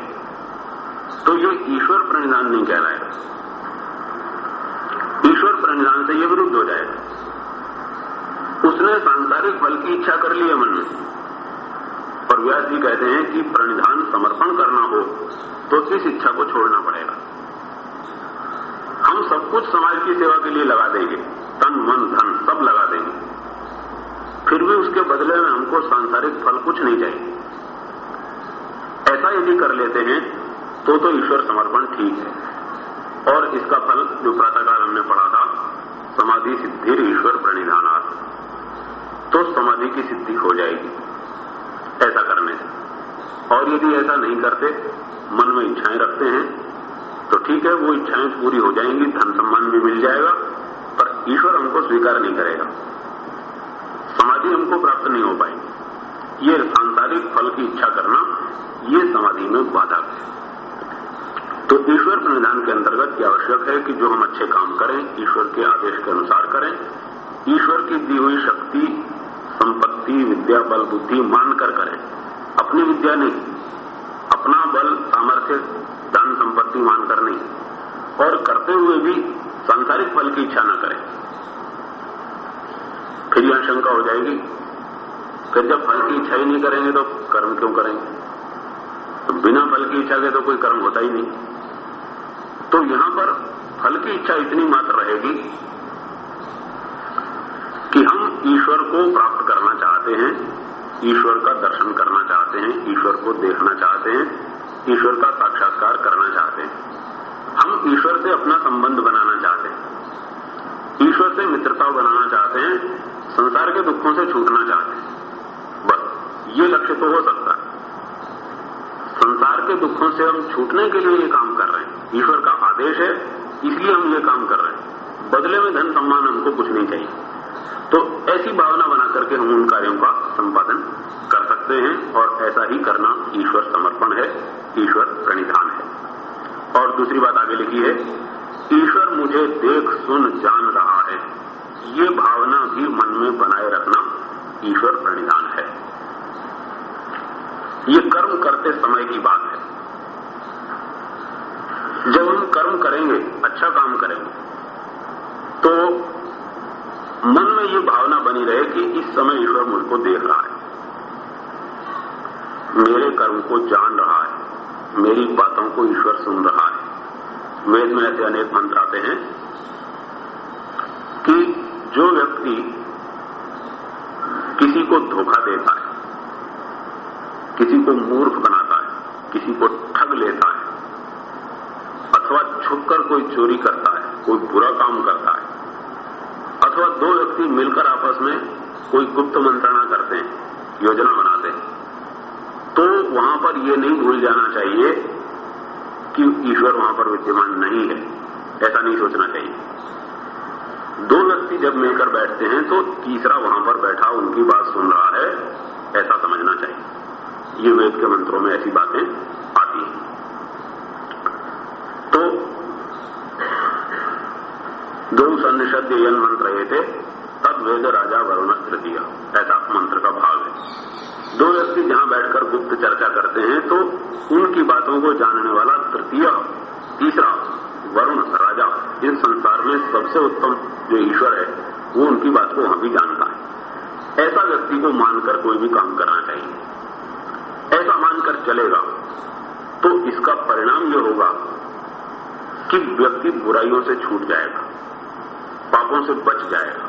तो ये ईश्वर प्रणिधान नहीं कहलाएगा। ईश्वर से ये विरुद्ध हो जाएगा। उसने सांसारिक फल की इच्छा कर ली है मन में। और व्यास जी कहते हैं कि प्रणिधान समर्पण करना हो तो इस इच्छा को छोड़ना पड़ेगा? हम सब कुछ समाज की सेवा के लिए लगा देंगे। तन, मन, धन, सब लगा देंगे। फिर भी उसके बदले में हमको सांसारिक फल कुछ नहीं चाहिए। ऐसा यदि कर लेते हैं तो तो ईश्वर समर्पण ठीक है। और इसका फल जो प्रातःकाल हमने पढ़ा था समाधि सिद्धि ईश्वर प्रणिधानार्थ तो समाधि की सिद्धि हो जाएगी। ऐसा करने से। और यदि ऐसा नहीं करते, मन में इच्छाएँ रखते हैं तो ठीक है, वो इच्छाएँ पूरी हो जाएँगी, धन सम्मान भी मिल जाएगा, पर ईश्वर हमको स्वीकार नहीं करेगा। समाधि हमको प्राप्त नहीं हो पाएगी। ये सांसारिक फल की इच्छा करना, ये समाधि में बाधक है। तो ईश्वर प्रणिधान के अंतर्गत यह आवश्यक है कि जो हम अच्छे काम करें, ईश्वर के आदेश के अनुसार करें। ईश्वर की दी हुई शक्ति, संपत्ति, विद्या, बल, बुद्धि मानकर करें। अपनी विद्या नहीं, अपना बल, सामर्थ्य, धन, संपत्ति मानकर नहीं। और करते हुए भी सांसारिक फल की इच्छा न करें। फिर यहाँ शंका हो जाएगी कि जब फल की इच्छा ही नहीं करेंगे तो कर्म क्यों करेंगे? बिना फल की इच्छा के तो कोई कर्म होता ही नहीं। तो यहाँ पर फल की इच्छा इतनी मात्र रहेगी कि हम ईश्वर को प्राप्त करना चाहते हैं, ईश्वर का दर्शन करना चाहते हैं, ईश्वर को देखना चाहते हैं, ईश्वर का साक्षात्कार करना चाहते हैं। हम ईश्वर से अपना संबंध बनाना चाहते हैं, ईश्वर से मित्रता बनाना चाहते हैं, संसार के दुखों से छूटना चाहते हैं। बस, ये लक्ष्य तो हो सकता है। संसार के दुखों से हम छूटने के लिए ये काम कर रहे हैं। ईश्वर का आदेश है, इसलिए हम ये काम कर रहे हैं। बदले में धन सम्मान हमको कुछ नहीं चाहिए। तो ऐसी भावना बना करके हम उन कार्यों का संपादन कर सकते हैं और ऐसा ही करना ईश्वर समर्पण है, ईश्वर प्रणिधान है। और दूसरी बात आगे लिखी है, ईश्वर मुझे देख, सुन, जान रहा है। ये भावना भी मन में बनाए रखना ईश्वर प्रणिधान है। ये कर्म करते समय की बात है। जब हम कर्म करेंगे अच्छा काम करेंगे तो मन में ये भावना बनी रहे कि इस समय ईश्वर मुझको देख रहा है। मेरे कर्म को जान रहा है। मेरी बातों को ईश्वर सुन रहा है। वेद में ऐसे अनेक मंत्र आते हैं कि जो व्यक्ति किसी को धोखा देता है किसी को मूर्ख बनाता है, किसी को ठग लेता है, अथवा छुपकर कोई चोरी करता है, कोई बुरा काम करता है, अथवा दो व्यक्ति मिलकर आपस में कोई गुप्त मंत्रणा करते हैं, योजना बनाते हैं तो वहाँ पर यह नहीं भूल जाना चाहिए कि ईश्वर वहाँ पर विद्यमान नहीं है, ऐसा नहीं सोचना चाहिए। दो व्यक्ति जब मिलकर बैठते हैं तो तीसरा वहाँ पर बैठा, उनकी बात सुन रहा है, ऐसा समझना चाहिए। ये वेद के मंत्रों में ऐसी बातें आती हैं। तो दो सन्निषद यन मंत्र ये थे, तब वेद राजा वरुण तृतीय ऐसा मंत्र का भाव है। दो व्यक्ति जहाँ बैठकर गुप्त चर्चा करते हैं तो उनकी बातों को जानने वाला तृतीय, तीसरा वरुण राजा, इस संसार में सबसे उत्तम जो ईश्वर है, वो उनकी बात को वहाँ भी जानता है। ऐसा व्यक्ति को मानकर कोई भी काम करना चाहिए। ऐसा मानकर चलेगा तो इसका परिणाम यह होगा कि व्यक्ति बुराइयों से छूट जाएगा, पापों से बच जाएगा।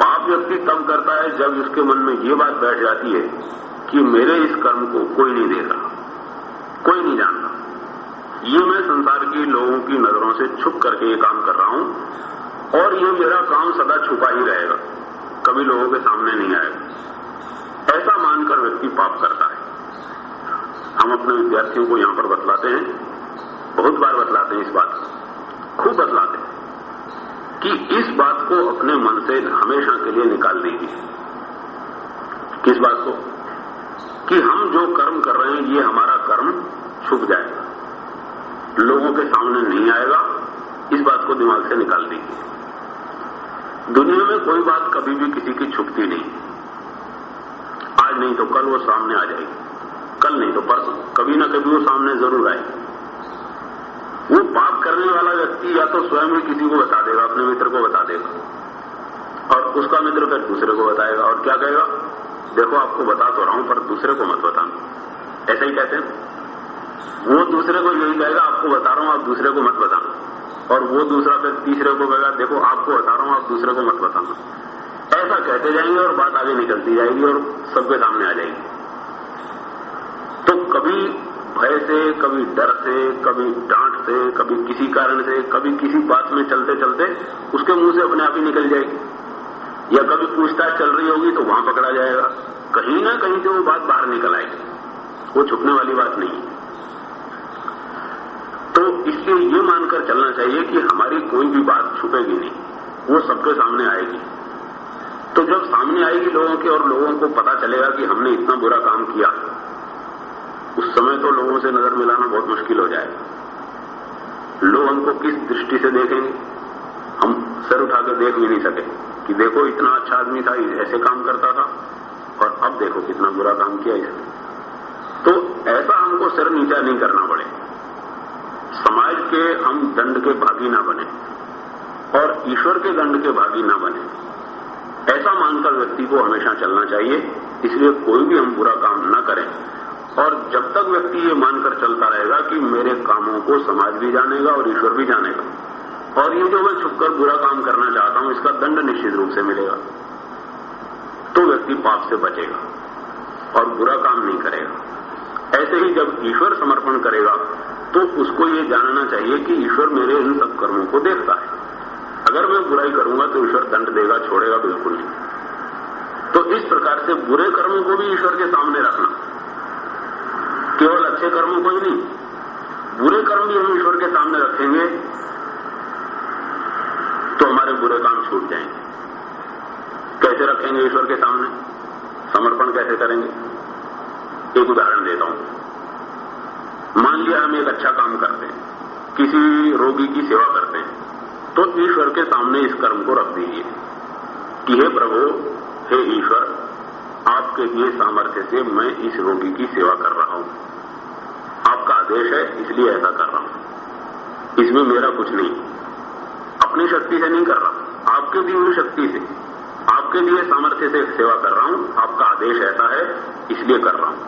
पाप व्यक्ति तब करता है जब उसके मन में ये बात बैठ जाती है कि मेरे इस कर्म को कोई नहीं देख रहा, कोई नहीं जानता ये मैं संसार के लोगों की नज़रों से छुप करके ये काम कर रहा हूँ, और ये मेरा काम सदा छुपा ही रहेगा, कभी लोगों के सामने नहीं आएगा। ऐसा मानकर व्यक्ति पाप करता है। हम अपने विद्यार्थियों को यहाँ पर बतलाते हैं। बहुत बार बतलाते हैं इस बात को। खूब बतलाते हैं कि इस बात को अपने मन से हमेशा के लिए निकाल दीजिए किस बात को? कि हम जो कर्म कर रहे हैं, ये हमारा कर्म छुप जाएगा। लोगों के सामने नहीं आएगा। इस बात को दिमाग से निकाल दीजिए। दुनिया में कोई बात कभी भी किसी की छुपती नहीं। आज नहीं तो कल वो सामने आ जाएगी। कल नहीं तो परसों। कभी ना कभी वो सामने ज़रूर आए। वो पाप करने वाला व्यक्ति या तो स्वयं ही किसी को बता देगा, अपने मित्र को बता देगा। और उसका मित्र फिर दूसरे को बताएगा। और क्या कहेगा? देखो, आपको बता तो रहा हूँ, पर दूसरे को मत बताना। ऐसा ही कहते हैं। वो दूसरे को यही कहेगा, आपको बता रहा हूँ, आप दूसरे को मत बताना। और वो दूसरा फिर तीसरे को कहेगा, देखो, आपको बता रहा हूँ, आप दूसरे को मत बताना। ऐसा कहते जाएँगे और बात आगे निकलती जाएगी और सबके सामने आ जाएगी। तो कभी भय से, कभी डर से, कभी डांट से, कभी किसी कारण से, कभी किसी बात में चलते चलते उसके मुँह से अपने आप ही निकल जाएगी। या कभी पूछताछ चल रही होगी तो वहाँ पकड़ा जाएगा। कहीं ना कहीं से वो बात बाहर निकल आएगी। वो छुपने वाली बात नहीं है। तो इसलिए ये मानकर चलना चाहिए कि हमारी कोई भी बात छुपेगी नहीं। वो सबके सामने आएगी। तो जब सामने आएगी लोगों के और लोगों को पता चलेगा कि हमने इतना बुरा काम किया उस समय तो लोगों से नज़र मिलाना बहुत मुश्किल हो जाएगा लोग हमको किस दृष्टि से देखेंगे? हम सर उठाकर देख भी नहीं सके कि देखो इतना अच्छा आदमी था, ऐसे काम करता था और अब देखो कितना बुरा काम किया इसने। तो ऐसा हमको सर नीचा नहीं करना पड़े। समाज के हम दंड के भागी ना बने और ईश्वर के दंड के भागी ना बने। ऐसा मानकर व्यक्ति को हमेशा चलना चाहिए, इसलिए कोई भी हम बुरा काम न करें। और जब तक व्यक्ति ये मानकर चलता रहेगा कि मेरे कामों को समाज भी जानेगा और ईश्वर भी जानेगा। और ये जो मैं छुपकर बुरा काम करना चाहता हूँ, इसका दंड निश्चित रूप से मिलेगा। तो व्यक्ति पाप से बचेगा और बुरा काम नहीं करेगा। ऐसे ही जब ईश्वर समर्पण करेगा तो उसको ये जानना चाहिए कि ईश्वर मेरे इन सब कर्मों को देखता है। अगर मैं बुराई करूँगा तो ईश्वर दंड देगा, छोड़ेगा बिल्कुल नहीं। तो इस प्रकार से बुरे कर्मों को भी ईश्वर के सामने रखना। केवल अच्छे कर्मों को ही नहीं, बुरे कर्म भी हम ईश्वर के सामने रखेंगे तो हमारे बुरे काम छूट जाएँगे। कैसे रखेंगे ईश्वर के सामने? समर्पण कैसे करेंगे? एक उदाहरण देता हूँ। मान लिया हम एक अच्छा काम करते हैं, किसी रोगी की सेवा करते हैं तो ईश्वर के सामने इस कर्म को रख दीजिए कि हे प्रभु, हे ईश्वर, आपके दिए सामर्थ्य से मैं इस रोगी की सेवा कर रहा हूँ। आदेश है, इसलिए ऐसा कर रहा हूँ। इसमें मेरा कुछ नहीं। अपनी शक्ति से नहीं कर रहा आपके दी हुई शक्ति से। आपके लिए सामर्थ्य से सेवा कर रहा हूँ। आपका आदेश ऐसा है, इसलिए कर रहा हूँ।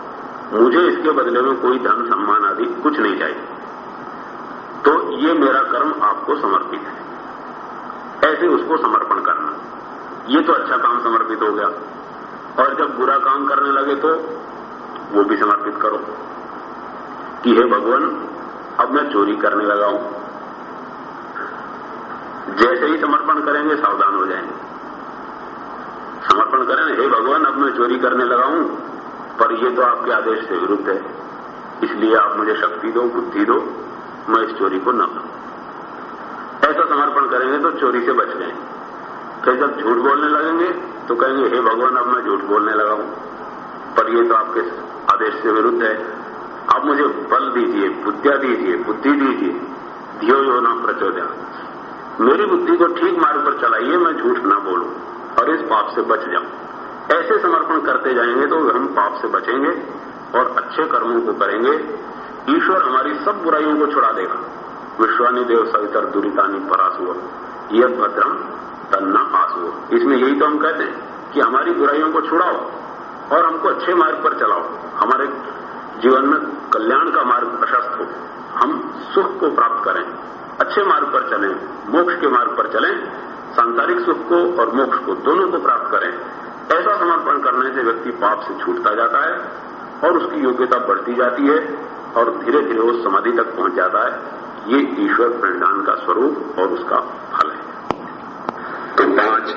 मुझे इसके बदले में कोई धन, सम्मान आदि कुछ नहीं चाहिए। तो ये मेरा कर्म आपको समर्पित है। ऐसे उसको समर्पण करना। ये तो अच्छा काम समर्पित हो गया। और जब बुरा काम करने लगे तो वो भी समर्पित करो। कि हे भगवान। अब मैं चोरी करने लगा हूँ। जैसे ही समर्पण करेंगे, सावधान हो जाएँगे। समर्पण करें, हे भगवान, अब मैं चोरी करने लगा हूँ। पर ये तो आपके आदेश से विरुद्ध है। इसलिए आप मुझे शक्ति दो, बुद्धि दो। मैं इस चोरी को न करूँ ऐसा समर्पण करेंगे तो चोरी से बच गए फिर जब झूठ बोलने लगेंगे तो कहेंगे, हे भगवान, अब मैं झूठ बोलने लगा हूँ। पर ये तो आपके आदेश से विरुद्ध है। आप मुझे बल दीजिए बुद्धिया दीजिए बुद्धि दीजिए धियो यो न प्रचोदया। मेरी बुद्धि को ठीक मार्ग पर चलाइए, मैं झूठ ना बोलूँ और इस पाप से बच जाऊँ। ऐसे समर्पण करते जाएँगे तो हम पाप से बचेंगे और अच्छे कर्मों को करेंगे। ईश्वर हमारी सब बुराइयों को छुड़ा देगा। विश्वानी देव सवितर दुरितानी परासुअ यह भद्रम तन्ना आसुओ इसमें यही तो हम कहते हैं कि हमारी बुराइयों को छुड़ाओ और हमको अच्छे मार्ग पर चलाओ। हमारे जीवन में कल्याण का मार्ग प्रशस्त हो। हम सुख को प्राप्त करें, अच्छे मार्ग पर चलें, मोक्ष के मार्ग पर चलें, सांसारिक सुख को और मोक्ष को दोनों को प्राप्त करें। ऐसा समर्पण करने से व्यक्ति पाप से छूटता जाता है और उसकी योग्यता बढ़ती जाती है और धीरे धीरे वो समाधि तक पहुँच जाता है। ये ईश्वर प्रणिधान का स्वरूप और उसका फल है। तो पाँच